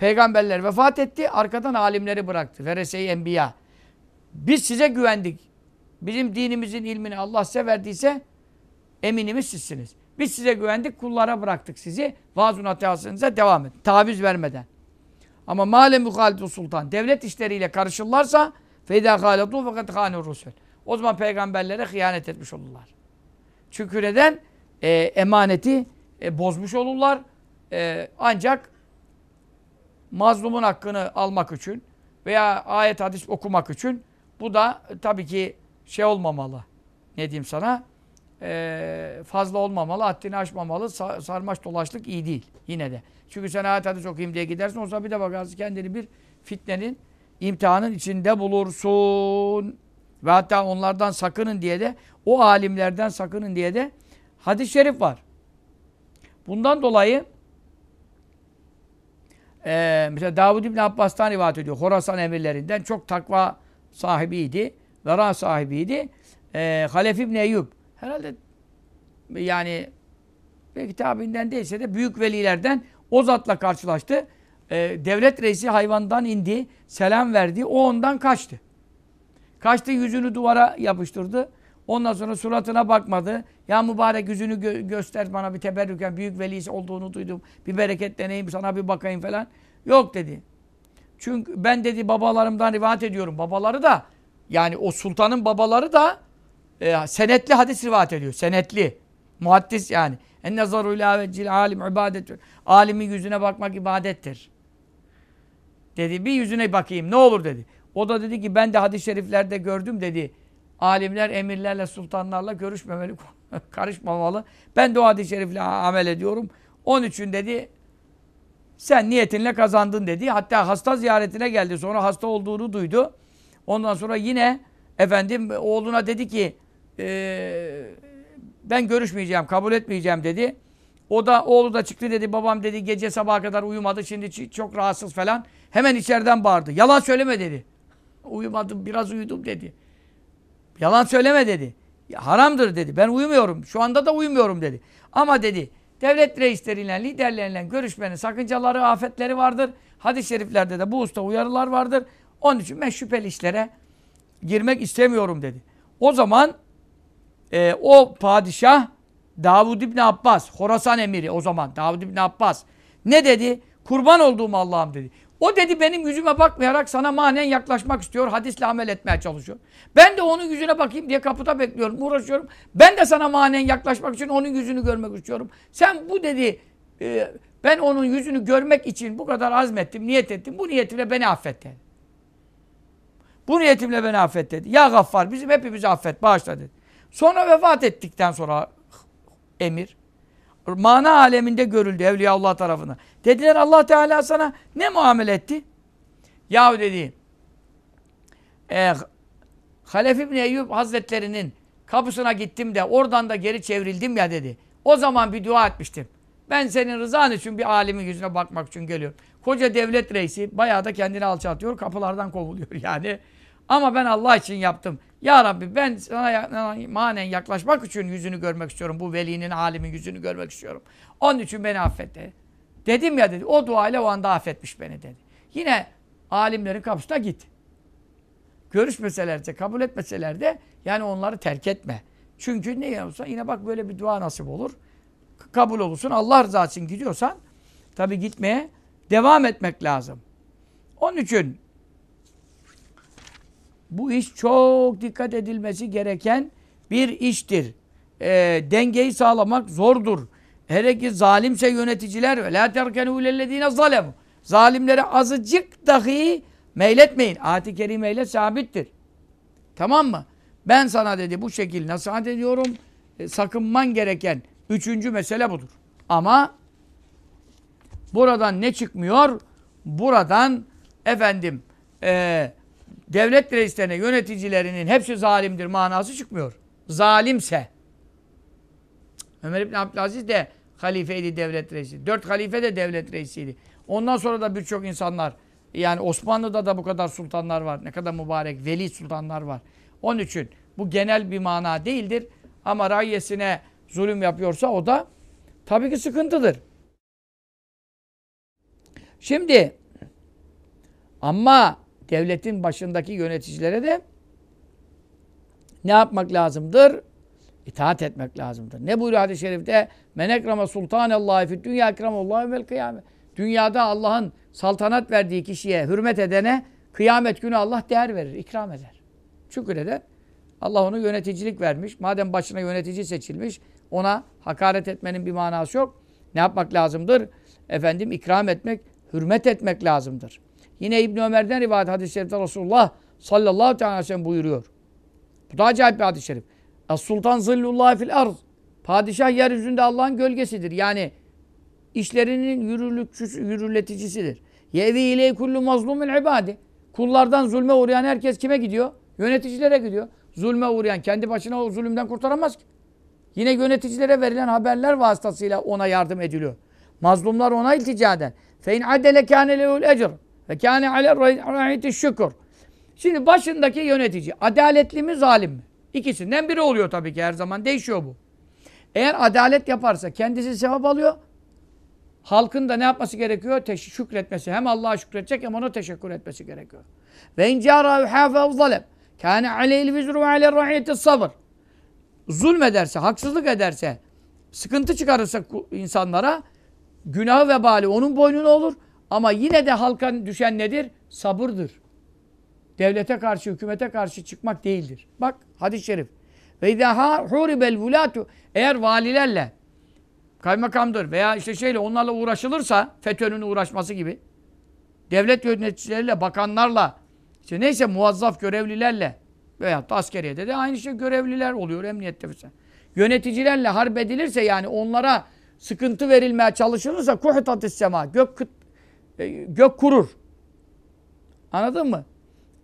peygamberler vefat etti, arkadan alimleri bıraktı. Ferese-i enbiya. Biz size güvendik. Bizim dinimizin ilmini Allah size verdiyse eminimiz sizsiniz. Biz size güvendik, kullara bıraktık sizi. Vaazun hatiyasınıza devam edin. Taviz vermeden. Ama mâle muhalitu sultan. Devlet işleriyle karışırlarsa feyda hâletu fakat hânur rusul. O zaman peygamberlere hıyanet etmiş olurlar. Çünkü neden? Ee, emaneti e, bozmuş olurlar. E, ancak mazlumun hakkını almak için veya ayet hadis okumak için bu da tabii ki şey olmamalı. Ne diyeyim sana? E, fazla olmamalı, haddini aşmamalı. Sa sarmaş dolaşlık iyi değil yine de. Çünkü sen ayet hadis okuyayım diye gidersin. O zaman bir de bakarsın kendini bir fitnenin, imtihanın içinde bulursun. Ve hatta onlardan sakının diye de o alimlerden sakının diye de hadis-i şerif var. Bundan dolayı e, mesela Davud İbni Abbas'tan rivayet ediyor. Horasan emirlerinden çok takva sahibiydi. Vera sahibiydi. E, Halef İbni Eyyub. Herhalde yani belki tabiinden değilse de büyük velilerden o zatla karşılaştı. E, devlet reisi hayvandan indi. Selam verdi. O ondan kaçtı. Kaçtı yüzünü duvara yapıştırdı. Ondan sonra suratına bakmadı. Ya mübarek yüzünü gö göster bana bir teberrüken büyük velisi olduğunu duydum. Bir bereketleneyim sana bir bakayım falan. Yok dedi. Çünkü ben dedi babalarımdan rivayet ediyorum. Babaları da yani o sultanın babaları da e, senetli hadis rivayet ediyor. Senetli. Muhaddis yani. En nazaru ila veccil alim ibadettir. Alimin yüzüne bakmak ibadettir. Dedi bir yüzüne bakayım ne olur dedi. O da dedi ki ben de hadis-i şeriflerde gördüm dedi. Alimler emirlerle, sultanlarla görüşmemeli, karışmamalı. Ben de o hadis-i şerifle amel ediyorum. Onun için dedi sen niyetinle kazandın dedi. Hatta hasta ziyaretine geldi. Sonra hasta olduğunu duydu. Ondan sonra yine efendim oğluna dedi ki e, ben görüşmeyeceğim, kabul etmeyeceğim dedi. O da oğlu da çıktı dedi. Babam dedi gece sabaha kadar uyumadı. Şimdi çok rahatsız falan. Hemen içeriden bağırdı. Yalan söyleme dedi. Uyumadım, biraz uyudum dedi. Yalan söyleme dedi. Haramdır dedi. Ben uyumuyorum. Şu anda da uyumuyorum dedi. Ama dedi devlet reisleriyle, liderleriyle görüşmenin sakıncaları, afetleri vardır. Hadis-i şeriflerde de bu usta uyarılar vardır. Onun için ben şüpheli işlere girmek istemiyorum dedi. O zaman e, o padişah Davud İbni Abbas, Horasan emiri o zaman Davud İbni Abbas ne dedi? Kurban olduğum Allah'ım dedi. O dedi benim yüzüme bakmayarak sana manen yaklaşmak istiyor. Hadisle amel etmeye çalışıyor. Ben de onun yüzüne bakayım diye kapıda bekliyorum, uğraşıyorum. Ben de sana manen yaklaşmak için onun yüzünü görmek istiyorum. Sen bu dedi e, ben onun yüzünü görmek için bu kadar azmettim, niyet ettim. Bu niyetimle beni affet dedi. Bu niyetimle beni affet dedi. Ya Gaffar bizim hepimizi affet, bağışla dedi. Sonra vefat ettikten sonra emir mana aleminde görüldü Evliyaullah tarafından. Dediler Allah Teala sana ne muamele etti? Yahu dedi e, Halef İbni Eyyub Hazretlerinin kapısına gittim de oradan da geri çevrildim ya dedi. O zaman bir dua etmiştim. Ben senin rızan için bir alimin yüzüne bakmak için geliyorum. Koca devlet reisi bayağı da kendini alçaltıyor. Kapılardan kovuluyor yani. Ama ben Allah için yaptım. Ya Rabbi ben sana manen yaklaşmak için yüzünü görmek istiyorum. Bu velinin, alimin yüzünü görmek istiyorum. Onun için beni affet dedi. Dedim ya dedi. O duayla o anda affetmiş beni dedi. Yine alimlerin kapısına git. Görüşmeseler de, kabul etmeseler de yani onları terk etme. Çünkü ne olsa yine bak böyle bir dua nasip olur. Kabul olursun. Allah rızası için gidiyorsan tabi gitmeye devam etmek lazım. Onun için bu iş çok dikkat edilmesi gereken bir iştir. E, dengeyi sağlamak zordur. Hele ki zalimse yöneticiler la terkenu lellezine zalemu. Zalimlere azıcık dahi meyletmeyin. Ayet-i kerimeyle sabittir. Tamam mı? Ben sana dedi bu şekilde nasihat ediyorum. E, sakınman gereken üçüncü mesele budur. Ama buradan ne çıkmıyor? Buradan efendim eee devlet reislerine, yöneticilerinin hepsi zalimdir manası çıkmıyor. Zalimse. Ömer İbni Abdülaziz de halifeydi devlet reisi. Dört halife de devlet reisiydi. Ondan sonra da birçok insanlar yani Osmanlı'da da bu kadar sultanlar var. Ne kadar mübarek veli sultanlar var. Onun için bu genel bir mana değildir. Ama rayyesine zulüm yapıyorsa o da tabii ki sıkıntıdır. Şimdi ama devletin başındaki yöneticilere de ne yapmak lazımdır? İtaat etmek lazımdır. Ne buyuruyor hadis-i şerifte? Men ekreme sultanallahi fid dünya ekremullahi vel kıyamet. Dünyada Allah'ın saltanat verdiği kişiye hürmet edene kıyamet günü Allah değer verir, ikram eder. Şükür eder. Allah onu yöneticilik vermiş. Madem başına yönetici seçilmiş, ona hakaret etmenin bir manası yok. Ne yapmak lazımdır? Efendim ikram etmek, hürmet etmek lazımdır. Yine İbn Ömer'den rivayet hadis-i şerifte Resulullah sallallahu aleyhi ve sellem buyuruyor. Bu da acayip bir hadis-i şerif. Es-sultan zillullah fil arz. Padişah yeryüzünde Allah'ın gölgesidir. Yani işlerinin yürürlükçüsü, yürürleticisidir. Yevi ile kullu mazlumin ibadi. Kullardan zulme uğrayan herkes kime gidiyor? Yöneticilere gidiyor. Zulme uğrayan kendi başına o zulümden kurtaramaz ki. Yine yöneticilere verilen haberler vasıtasıyla ona yardım ediliyor. Mazlumlar ona iltica eder. Fe in adele kâne lehul ecr. Ve kâne ale rahiti şükür. Şimdi başındaki yönetici adaletli mi zalim mi? İkisinden biri oluyor tabii ki her zaman değişiyor bu. Eğer adalet yaparsa kendisi sevap alıyor. Halkın da ne yapması gerekiyor? Teş şükretmesi. Hem Allah'a şükredecek hem ona teşekkür etmesi gerekiyor. Ve in cârâ hâfe zalem. Kâne aleyhil vizru ve aleyh rahiyeti sabır. Zulmederse, haksızlık ederse, sıkıntı çıkarırsa insanlara günahı vebali onun boynuna olur. Ama yine de halka düşen nedir? Sabırdır. Devlete karşı, hükümete karşı çıkmak değildir. Bak hadis-i şerif. Ve izâ huribel vulâtu eğer valilerle kaymakamdır veya işte şeyle onlarla uğraşılırsa FETÖ'nün uğraşması gibi devlet yöneticileriyle, bakanlarla işte neyse muvazzaf görevlilerle veya askeriyede de aynı şey görevliler oluyor emniyette mesela. Yöneticilerle harp edilirse yani onlara sıkıntı verilmeye çalışılırsa kuhtatis sema gök kıt gök kurur. Anladın mı?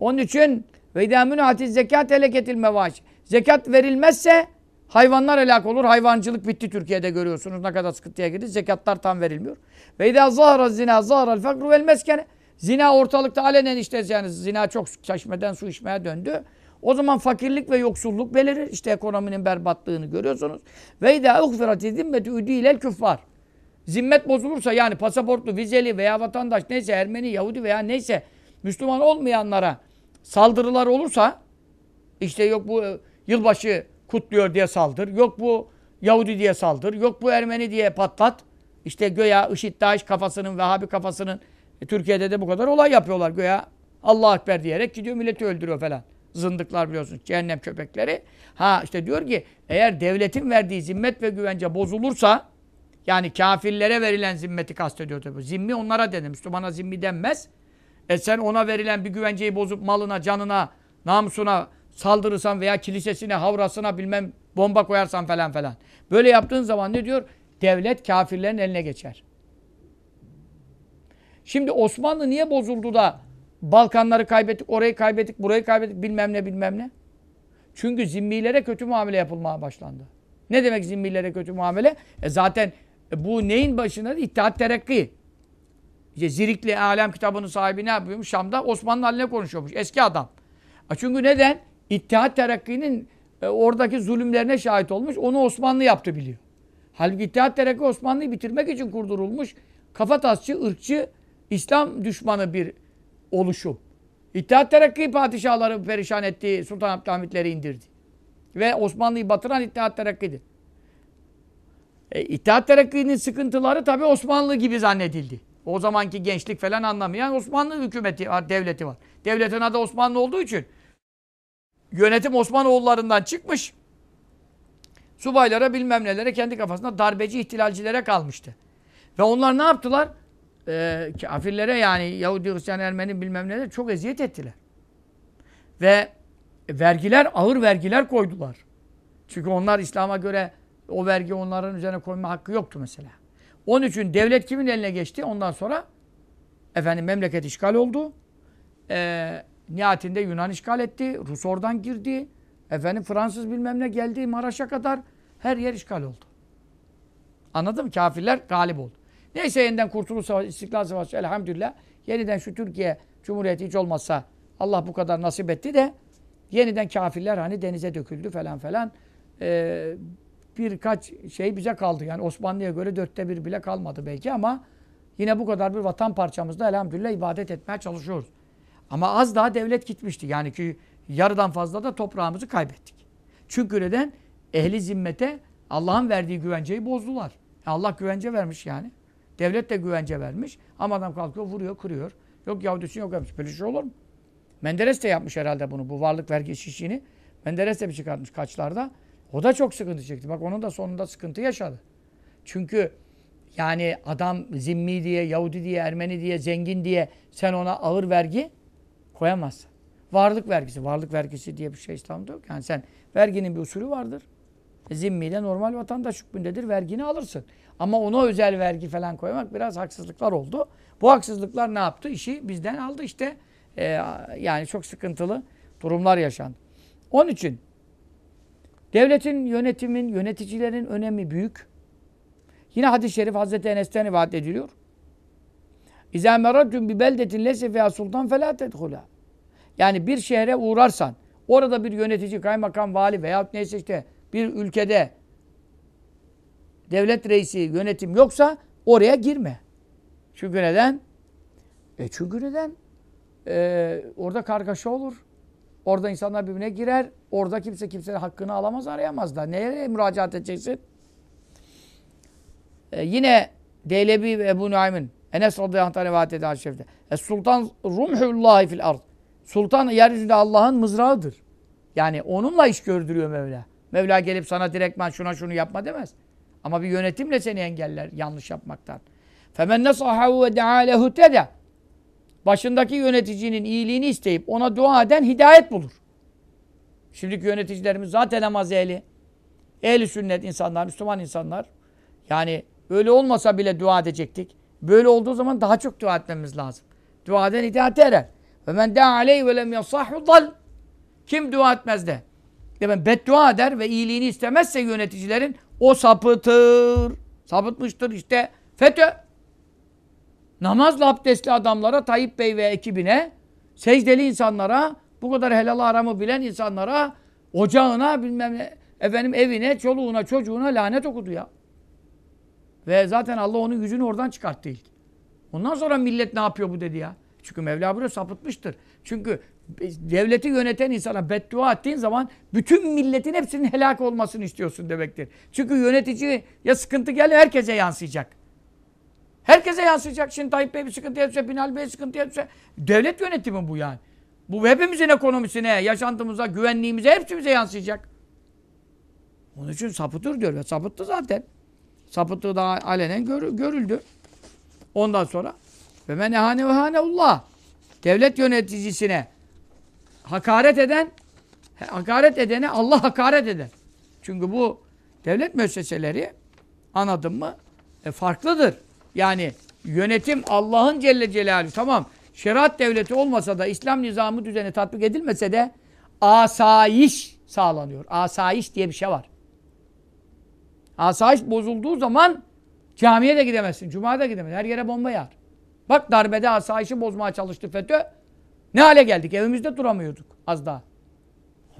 Onun için ve idâmünü hatiz zekat eleketil mevaş. Zekat verilmezse hayvanlar helak olur. Hayvancılık bitti Türkiye'de görüyorsunuz. Ne kadar sıkıntıya girdi. Zekatlar tam verilmiyor. Ve idâ zahara zina zaharal fakru vel meskene. Zina ortalıkta alenen işte yani zina çok çeşmeden su içmeye döndü. O zaman fakirlik ve yoksulluk belirir. İşte ekonominin berbatlığını görüyorsunuz. Ve idâ uhfirat zimmetü üdîlel küffar. Zimmet bozulursa yani pasaportlu, vizeli veya vatandaş neyse Ermeni, Yahudi veya neyse Müslüman olmayanlara saldırılar olursa işte yok bu e, yılbaşı kutluyor diye saldır, yok bu Yahudi diye saldır, yok bu Ermeni diye patlat. İşte göya IŞİD, DAEŞ kafasının, Vehhabi kafasının e, Türkiye'de de bu kadar olay yapıyorlar. Göya Allah Ekber diyerek gidiyor milleti öldürüyor falan. Zındıklar biliyorsunuz. Cehennem köpekleri. Ha işte diyor ki eğer devletin verdiği zimmet ve güvence bozulursa yani kafirlere verilen zimmeti kastediyor tabii. Zimmi onlara denir. Müslümana zimmi denmez. E sen ona verilen bir güvenceyi bozup malına, canına, namusuna saldırırsan veya kilisesine, havrasına bilmem bomba koyarsan falan falan. Böyle yaptığın zaman ne diyor? Devlet kafirlerin eline geçer. Şimdi Osmanlı niye bozuldu da Balkanları kaybettik, orayı kaybettik, burayı kaybettik bilmem ne bilmem ne. Çünkü zimmilere kötü muamele yapılmaya başlandı. Ne demek zimmilere kötü muamele? E zaten bu neyin başına? İttihat Terakki. İşte Zirikli Alem kitabının sahibi ne yapıyormuş? Şam'da Osmanlı haline konuşuyormuş. Eski adam. E çünkü neden? İttihat Terakki'nin e, oradaki zulümlerine şahit olmuş. Onu Osmanlı yaptı biliyor. Halbuki İttihat Terakki Osmanlı'yı bitirmek için kurdurulmuş. Kafatasçı, ırkçı, İslam düşmanı bir oluşum. İttihat Terakki padişahları perişan etti, Sultan Abdülhamitleri indirdi. Ve Osmanlı'yı batıran İttihat Terakki'dir. E, İttihat Terakki'nin sıkıntıları tabi Osmanlı gibi zannedildi. O zamanki gençlik falan anlamayan Osmanlı hükümeti var, devleti var. Devletin adı Osmanlı olduğu için yönetim Osmanoğullarından çıkmış. Subaylara bilmem nelere kendi kafasında darbeci ihtilalcilere kalmıştı. Ve onlar ne yaptılar? Ee, kafirlere yani Yahudi, Hristiyan, Ermeni bilmem neler çok eziyet ettiler. Ve vergiler, ağır vergiler koydular. Çünkü onlar İslam'a göre o vergi onların üzerine koyma hakkı yoktu mesela. Onun için devlet kimin eline geçti? Ondan sonra efendim memleket işgal oldu. Ee, nihayetinde Yunan işgal etti. Rus oradan girdi. Efendim Fransız bilmem ne geldi. Maraş'a kadar her yer işgal oldu. Anladın mı? Kafirler galip oldu. Neyse yeniden Kurtuluş Savaşı, İstiklal Savaşı elhamdülillah. Yeniden şu Türkiye Cumhuriyeti hiç olmazsa Allah bu kadar nasip etti de yeniden kafirler hani denize döküldü falan falan. Ee, birkaç şey bize kaldı. Yani Osmanlı'ya göre dörtte bir bile kalmadı belki ama yine bu kadar bir vatan parçamızda elhamdülillah ibadet etmeye çalışıyoruz. Ama az daha devlet gitmişti. Yani ki yarıdan fazla da toprağımızı kaybettik. Çünkü neden? Ehli zimmete Allah'ın verdiği güvenceyi bozdular. Allah güvence vermiş yani. Devlet de güvence vermiş. Ama adam kalkıyor, vuruyor, kırıyor. Yok Yahudisi yok yapmış. Böyle şey olur mu? Menderes de yapmış herhalde bunu. Bu varlık vergi işini. Menderes de bir çıkartmış kaçlarda. O da çok sıkıntı çekti. Bak onun da sonunda sıkıntı yaşadı. Çünkü yani adam zimmi diye, Yahudi diye, Ermeni diye, zengin diye sen ona ağır vergi koyamazsın. Varlık vergisi. Varlık vergisi diye bir şey İslam'da yok. Yani sen verginin bir usulü vardır. E, zimmi de normal vatandaş hükmündedir. Vergini alırsın. Ama ona özel vergi falan koymak biraz haksızlıklar oldu. Bu haksızlıklar ne yaptı? İşi bizden aldı işte. E, yani çok sıkıntılı durumlar yaşandı. Onun için devletin, yönetimin, yöneticilerin önemi büyük. Yine hadis-i şerif Hazreti Enes'ten rivayet ediliyor. İzâ meraddüm bi beldetin lese fiyâ sultan felâ tedhulâ. Yani bir şehre uğrarsan, orada bir yönetici, kaymakam, vali veya neyse işte bir ülkede devlet reisi, yönetim yoksa oraya girme. Çünkü neden? E çünkü neden? Ee, orada kargaşa olur. Orada insanlar birbirine girer. Orada kimse kimsenin hakkını alamaz, arayamaz da. Neye müracaat edeceksin? Ee, yine Deylebi ve Ebu Nuaym'ın Enes radıyallahu anh rivayet eden şerifte. Es sultan rumhullahi fil ard. Sultan yeryüzünde Allah'ın mızrağıdır. Yani onunla iş gördürüyor Mevla. Mevla gelip sana direktman şuna şunu yapma demez. Ama bir yönetimle seni engeller yanlış yapmaktan. Femen nasahahu ve daa lehu. Başındaki yöneticinin iyiliğini isteyip ona dua eden hidayet bulur. Şimdiki yöneticilerimiz zaten namaz ehli. Ehli sünnet insanlar, Müslüman insanlar. Yani öyle olmasa bile dua edecektik. Böyle olduğu zaman daha çok dua etmemiz lazım. Dua eden hidayete erer. Ve men da'a aleyhi ve lem yasahhu dal. Kim dua etmez de. Demek beddua eder ve iyiliğini istemezse yöneticilerin o sapıtır. Sapıtmıştır işte. FETÖ. Namazla abdestli adamlara, Tayyip Bey ve ekibine, secdeli insanlara, bu kadar helal aramı bilen insanlara, ocağına, bilmem ne, efendim evine, çoluğuna, çocuğuna lanet okudu ya. Ve zaten Allah onun yüzünü oradan çıkarttı ilk. Ondan sonra millet ne yapıyor bu dedi ya. Çünkü Mevla buraya sapıtmıştır. Çünkü devleti yöneten insana beddua ettiğin zaman bütün milletin hepsinin helak olmasını istiyorsun demektir. Çünkü yönetici ya sıkıntı geldi herkese yansıyacak. Herkese yansıyacak. Şimdi Tayyip Bey bir sıkıntı yapsa, Binal Bey sıkıntı yapsa. Devlet yönetimi bu yani. Bu hepimizin ekonomisine, yaşantımıza, güvenliğimize, hepsimize yansıyacak. Onun için sapıtır diyor ve sapıttı zaten. Sapıttığı da alenen gör, görüldü. Ondan sonra ve men ehane ve. Devlet yöneticisine hakaret eden hakaret edene Allah hakaret eder. Çünkü bu devlet müesseseleri anladın mı? E, farklıdır. Yani yönetim Allah'ın Celle Celaluhu tamam şeriat devleti olmasa da İslam nizamı düzeni tatbik edilmese de asayiş sağlanıyor. Asayiş diye bir şey var. Asayiş bozulduğu zaman camiye de gidemezsin. Cuma'ya da gidemezsin. Her yere bomba yağar. Bak darbede asayişi bozmaya çalıştı FETÖ. Ne hale geldik? Evimizde duramıyorduk az daha.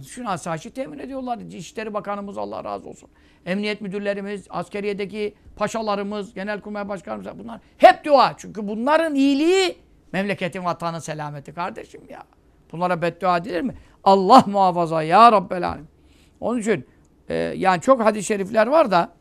İçin asayişi temin ediyorlar. İçişleri Bakanımız Allah razı olsun. Emniyet müdürlerimiz, askeriyedeki paşalarımız, genelkurmay başkanımız bunlar hep dua. Çünkü bunların iyiliği memleketin vatanın selameti kardeşim ya. Bunlara beddua edilir mi? Allah muhafaza ya Rabbel Alem. Onun için e, yani çok hadis-i şerifler var da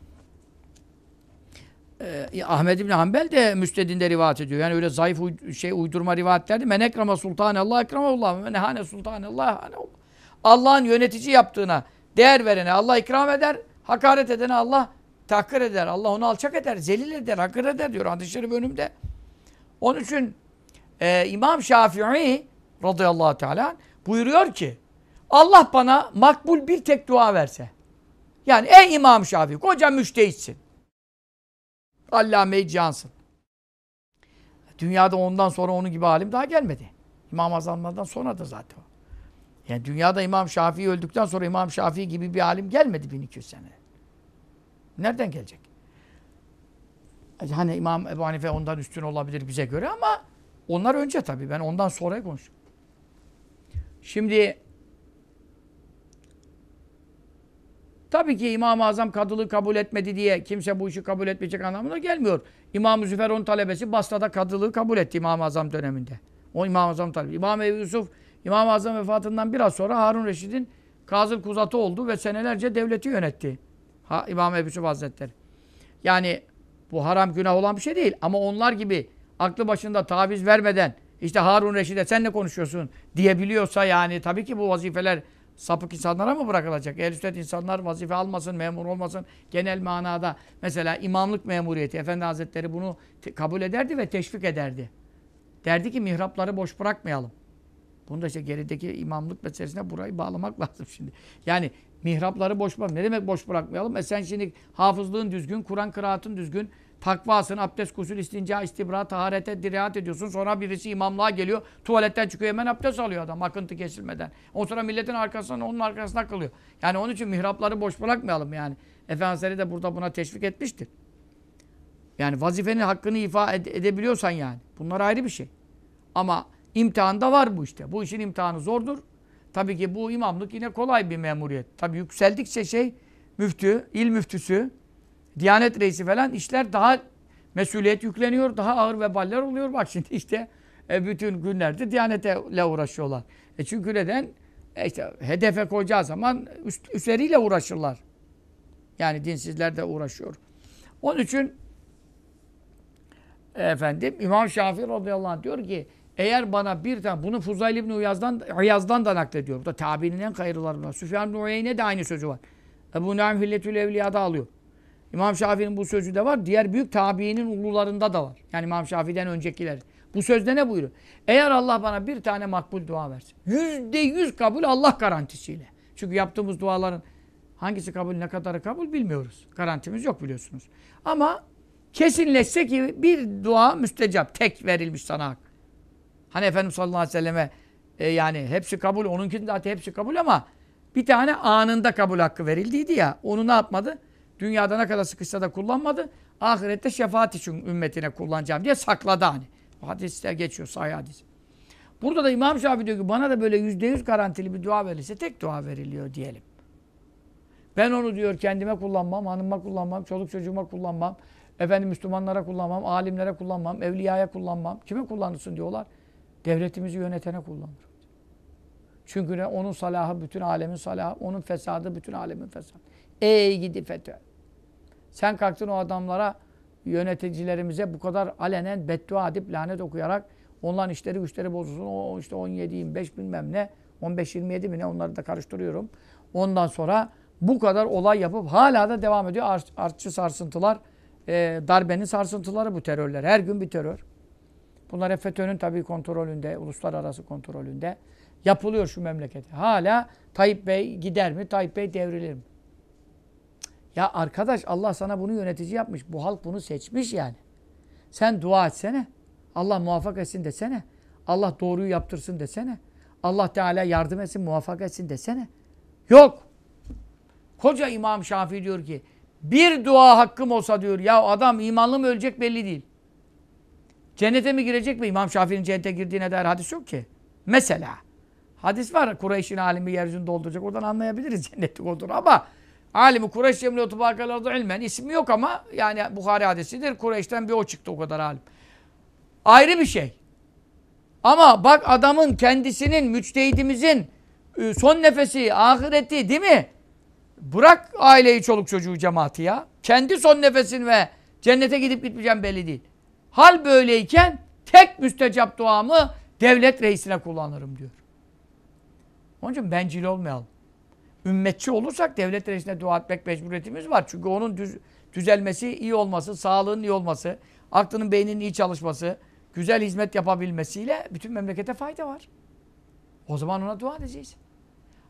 e, Ahmed İbni Hanbel de müstedinde rivayet ediyor. Yani öyle zayıf uy şey uydurma rivayetler değil. Men ekrama sultanallah ekramullah. Men hane sultanallah haneullah. Allah'ın yönetici yaptığına değer verene Allah ikram eder. Hakaret edene Allah tahkir eder. Allah onu alçak eder, zelil eder, hakir eder diyor hadis-i şerif önümde. Onun için e, İmam Şafii radıyallahu teala buyuruyor ki Allah bana makbul bir tek dua verse. Yani ey İmam Şafii koca müştehitsin. Allame-i Cansın. Dünyada ondan sonra onun gibi alim daha gelmedi. İmam Azamlardan sonra da zaten o. Yani dünyada İmam Şafii öldükten sonra İmam Şafii gibi bir alim gelmedi 1200 sene. Nereden gelecek? Hani İmam Ebu Hanife ondan üstün olabilir bize göre ama onlar önce tabii. Ben ondan sonra konuşuyorum. Şimdi tabii ki İmam-ı Azam kadılığı kabul etmedi diye kimse bu işi kabul etmeyecek anlamına gelmiyor. İmam-ı Züfer onun talebesi Basra'da kadılığı kabul etti İmam-ı Azam döneminde. O İmam-ı Azam talebesi. İmam Ebu Yusuf İmam-ı Azam vefatından biraz sonra Harun Reşid'in Kazıl Kuzatı oldu ve senelerce devleti yönetti. Ha, İmam Ebu Yusuf Hazretleri. Yani bu haram günah olan bir şey değil. Ama onlar gibi aklı başında taviz vermeden işte Harun Reşid'e sen ne konuşuyorsun diyebiliyorsa yani tabii ki bu vazifeler sapık insanlara mı bırakılacak? Ehl-i insanlar vazife almasın, memur olmasın. Genel manada mesela imamlık memuriyeti. Efendi Hazretleri bunu kabul ederdi ve teşvik ederdi. Derdi ki mihrapları boş bırakmayalım. Bunu da işte gerideki imamlık meselesine burayı bağlamak lazım şimdi. Yani mihrapları boş bırak. Ne demek boş bırakmayalım? E sen şimdi hafızlığın düzgün, Kur'an kıraatın düzgün, takvasın, abdest, kusül, istinca, istibra, taharete dirayet ediyorsun. Sonra birisi imamlığa geliyor, tuvaletten çıkıyor hemen abdest alıyor adam akıntı kesilmeden. O sonra milletin arkasından onun arkasına kalıyor. Yani onun için mihrapları boş bırakmayalım yani. Efendimiz de burada buna teşvik etmiştir. Yani vazifenin hakkını ifa ede edebiliyorsan yani. Bunlar ayrı bir şey. Ama imtihanda var bu işte. Bu işin imtihanı zordur. Tabii ki bu imamlık yine kolay bir memuriyet. Tabii yükseldikçe şey müftü, il müftüsü, Diyanet reisi falan işler daha mesuliyet yükleniyor. Daha ağır veballer oluyor. Bak şimdi işte e, bütün günlerde Diyanetle uğraşıyorlar. E çünkü neden? E işte hedefe koyacağı zaman üst, üstleriyle uğraşırlar. Yani dinsizler de uğraşıyor. Onun için efendim İmam Şafii radıyallahu anh diyor ki eğer bana bir tane, bunu Fuzayl İbni Uyaz'dan, Uyaz'dan da naklediyor. Bu da tabiinin en hayırlılarından. Süfyan İbni Uyeyne de aynı sözü var. Ebu Naim Hilletül Evliya'da alıyor. İmam Şafii'nin bu sözü de var. Diğer büyük tabiinin ulularında da var. Yani İmam Şafii'den öncekiler. Bu sözde ne buyuruyor? Eğer Allah bana bir tane makbul dua versin. Yüzde yüz kabul Allah garantisiyle. Çünkü yaptığımız duaların hangisi kabul ne kadarı kabul bilmiyoruz. Garantimiz yok biliyorsunuz. Ama kesinleşse ki bir dua müstecap. Tek verilmiş sana hak. Hani Efendimiz sallallahu aleyhi ve selleme e, yani hepsi kabul. Onunkinin zaten hepsi kabul ama bir tane anında kabul hakkı verildiydi ya. Onu ne yapmadı? Dünyada ne kadar sıkışsa da kullanmadı. Ahirette şefaat için ümmetine kullanacağım diye sakladı hani. Hadisler geçiyor sahih hadis. Burada da İmam Şafii diyor ki bana da böyle yüzde yüz garantili bir dua verirse tek dua veriliyor diyelim. Ben onu diyor kendime kullanmam, hanıma kullanmam, çoluk çocuğuma kullanmam. Efendim Müslümanlara kullanmam, alimlere kullanmam, evliyaya kullanmam. Kime kullanırsın diyorlar. Devletimizi yönetene kullanır. Çünkü ne? onun salahı bütün alemin salahı, onun fesadı bütün alemin fesadı. Ey gidi FETÖ. Sen kalktın o adamlara, yöneticilerimize bu kadar alenen beddua edip lanet okuyarak onların işleri güçleri bozulsun. O işte 17-25 bilmem ne, 15-27 mi ne onları da karıştırıyorum. Ondan sonra bu kadar olay yapıp hala da devam ediyor. Ar artçı sarsıntılar, e, darbenin sarsıntıları bu terörler. Her gün bir terör. Bunlar hep FETÖ'nün tabii kontrolünde, uluslararası kontrolünde yapılıyor şu memlekete. Hala Tayyip Bey gider mi? Tayyip Bey devrilir mi? Ya arkadaş Allah sana bunu yönetici yapmış. Bu halk bunu seçmiş yani. Sen dua etsene. Allah muvaffak etsin desene. Allah doğruyu yaptırsın desene. Allah Teala yardım etsin, muvaffak etsin desene. Yok. Koca İmam Şafii diyor ki bir dua hakkım olsa diyor ya adam imanlı mı ölecek belli değil. Cennete mi girecek mi? İmam Şafii'nin cennete girdiğine dair hadis yok ki. Mesela. Hadis var. Kureyş'in alimi yeryüzünü dolduracak. Oradan anlayabiliriz cennetlik olduğunu ama alimi Kureyş cemliyatı bakalarda ilmen ismi yok ama yani Bukhari hadisidir. Kureyş'ten bir o çıktı o kadar alim. Ayrı bir şey. Ama bak adamın kendisinin, müçtehidimizin e, son nefesi, ahireti değil mi? Bırak aileyi, çoluk çocuğu, cemaati ya. Kendi son nefesin ve cennete gidip gitmeyeceğim belli değil. Hal böyleyken tek müstecap duamı devlet reisine kullanırım diyor. Onun için bencil olmayalım. Ümmetçi olursak devlet reisine dua etmek mecburiyetimiz var. Çünkü onun düz, düzelmesi, iyi olması, sağlığının iyi olması, aklının, beyninin iyi çalışması, güzel hizmet yapabilmesiyle bütün memlekete fayda var. O zaman ona dua edeceğiz.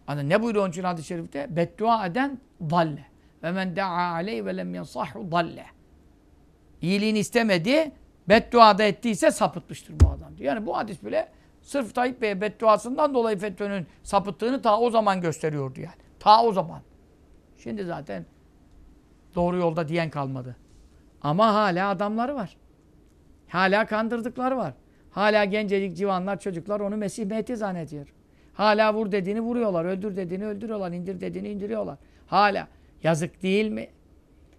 Hani ne buyuruyor onun için hadis-i şerifte? Beddua eden dalle. Ve men da'a aleyh ve lem yansahhu dalle. İyiliğini istemedi, beddua da ettiyse sapıtmıştır bu adam diyor. Yani bu hadis bile sırf Tayyip Bey'e bedduasından dolayı FETÖ'nün sapıttığını ta o zaman gösteriyordu yani. Ta o zaman. Şimdi zaten doğru yolda diyen kalmadı. Ama hala adamları var. Hala kandırdıkları var. Hala gencecik civanlar, çocuklar onu Mesih Mehdi zannediyor. Hala vur dediğini vuruyorlar, öldür dediğini öldürüyorlar, indir dediğini indiriyorlar. Hala. Yazık değil mi?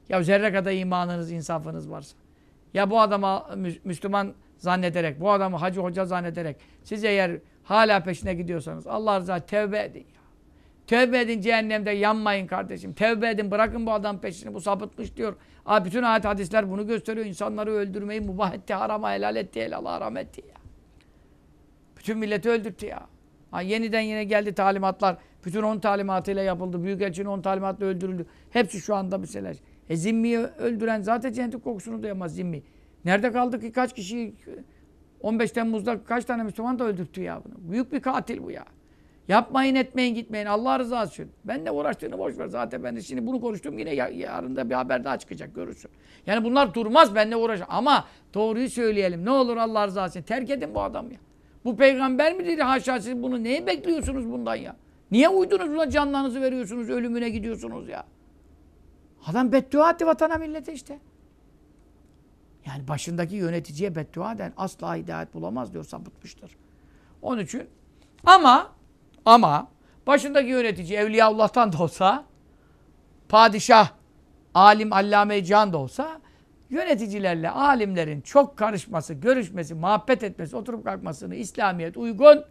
Ya zerre kadar imanınız, insafınız varsa. Ya bu adama Müslüman zannederek, bu adamı hacı hoca zannederek siz eğer hala peşine gidiyorsanız Allah rızası tevbe edin. Tevbe edin cehennemde yanmayın kardeşim. Tevbe edin bırakın bu adam peşini bu sapıtmış diyor. Abi bütün ayet hadisler bunu gösteriyor. İnsanları öldürmeyi mubah etti, harama helal etti, helal haram etti ya. Bütün milleti öldürttü ya. Ha, yeniden yine geldi talimatlar. Bütün on talimatıyla yapıldı. Büyükelçinin on talimatla öldürüldü. Hepsi şu anda mesela. E zimmiyi öldüren zaten cennetin kokusunu duyamaz zimmi. Nerede kaldı ki kaç kişi 15 Temmuz'da kaç tane Müslüman da öldürttü ya bunu. Büyük bir katil bu ya. Yapmayın etmeyin gitmeyin Allah rızası için. Ben de uğraştığını boş ver. Zaten ben de şimdi bunu konuştum yine yarın da bir haber daha çıkacak görürsün. Yani bunlar durmaz benimle uğraş. Ama doğruyu söyleyelim. Ne olur Allah rızası için. Terk edin bu adam ya. Bu peygamber mi dedi haşa siz bunu neye bekliyorsunuz bundan ya? Niye uydunuz buna canlarınızı veriyorsunuz ölümüne gidiyorsunuz ya? Adam beddua etti vatana millete işte. Yani başındaki yöneticiye beddua eden asla hidayet bulamaz diyor sapıtmıştır. Onun için ama ama başındaki yönetici Evliyaullah'tan da olsa padişah, alim, allame can da olsa yöneticilerle alimlerin çok karışması, görüşmesi, muhabbet etmesi, oturup kalkmasını İslamiyet uygun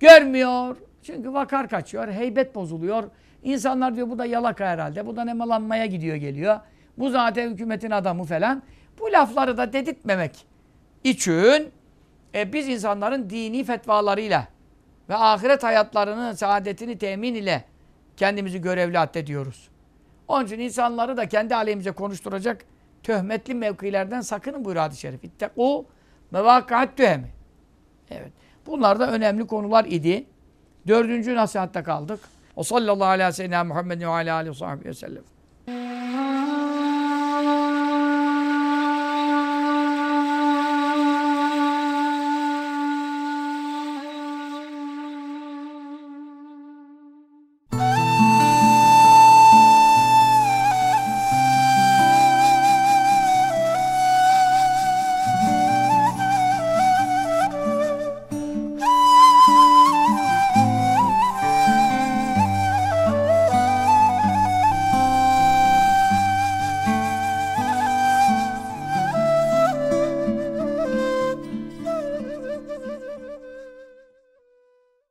görmüyor. Çünkü vakar kaçıyor, heybet bozuluyor. İnsanlar diyor bu da yalaka herhalde, bu da nemalanmaya gidiyor geliyor. Bu zaten hükümetin adamı falan. Bu lafları da dedirtmemek için e, biz insanların dini fetvalarıyla ve ahiret hayatlarının saadetini temin ile kendimizi görevli addediyoruz. Onun için insanları da kendi aleyhimize konuşturacak töhmetli mevkilerden sakının buyuruyor hadis-i şerif. İttekû mevâkâet tühemi. Evet. Bunlar da önemli konular idi. Dördüncü nasihatte kaldık. O sallallahu aleyhi ve sellem Muhammedin ve aleyhi ve sellem.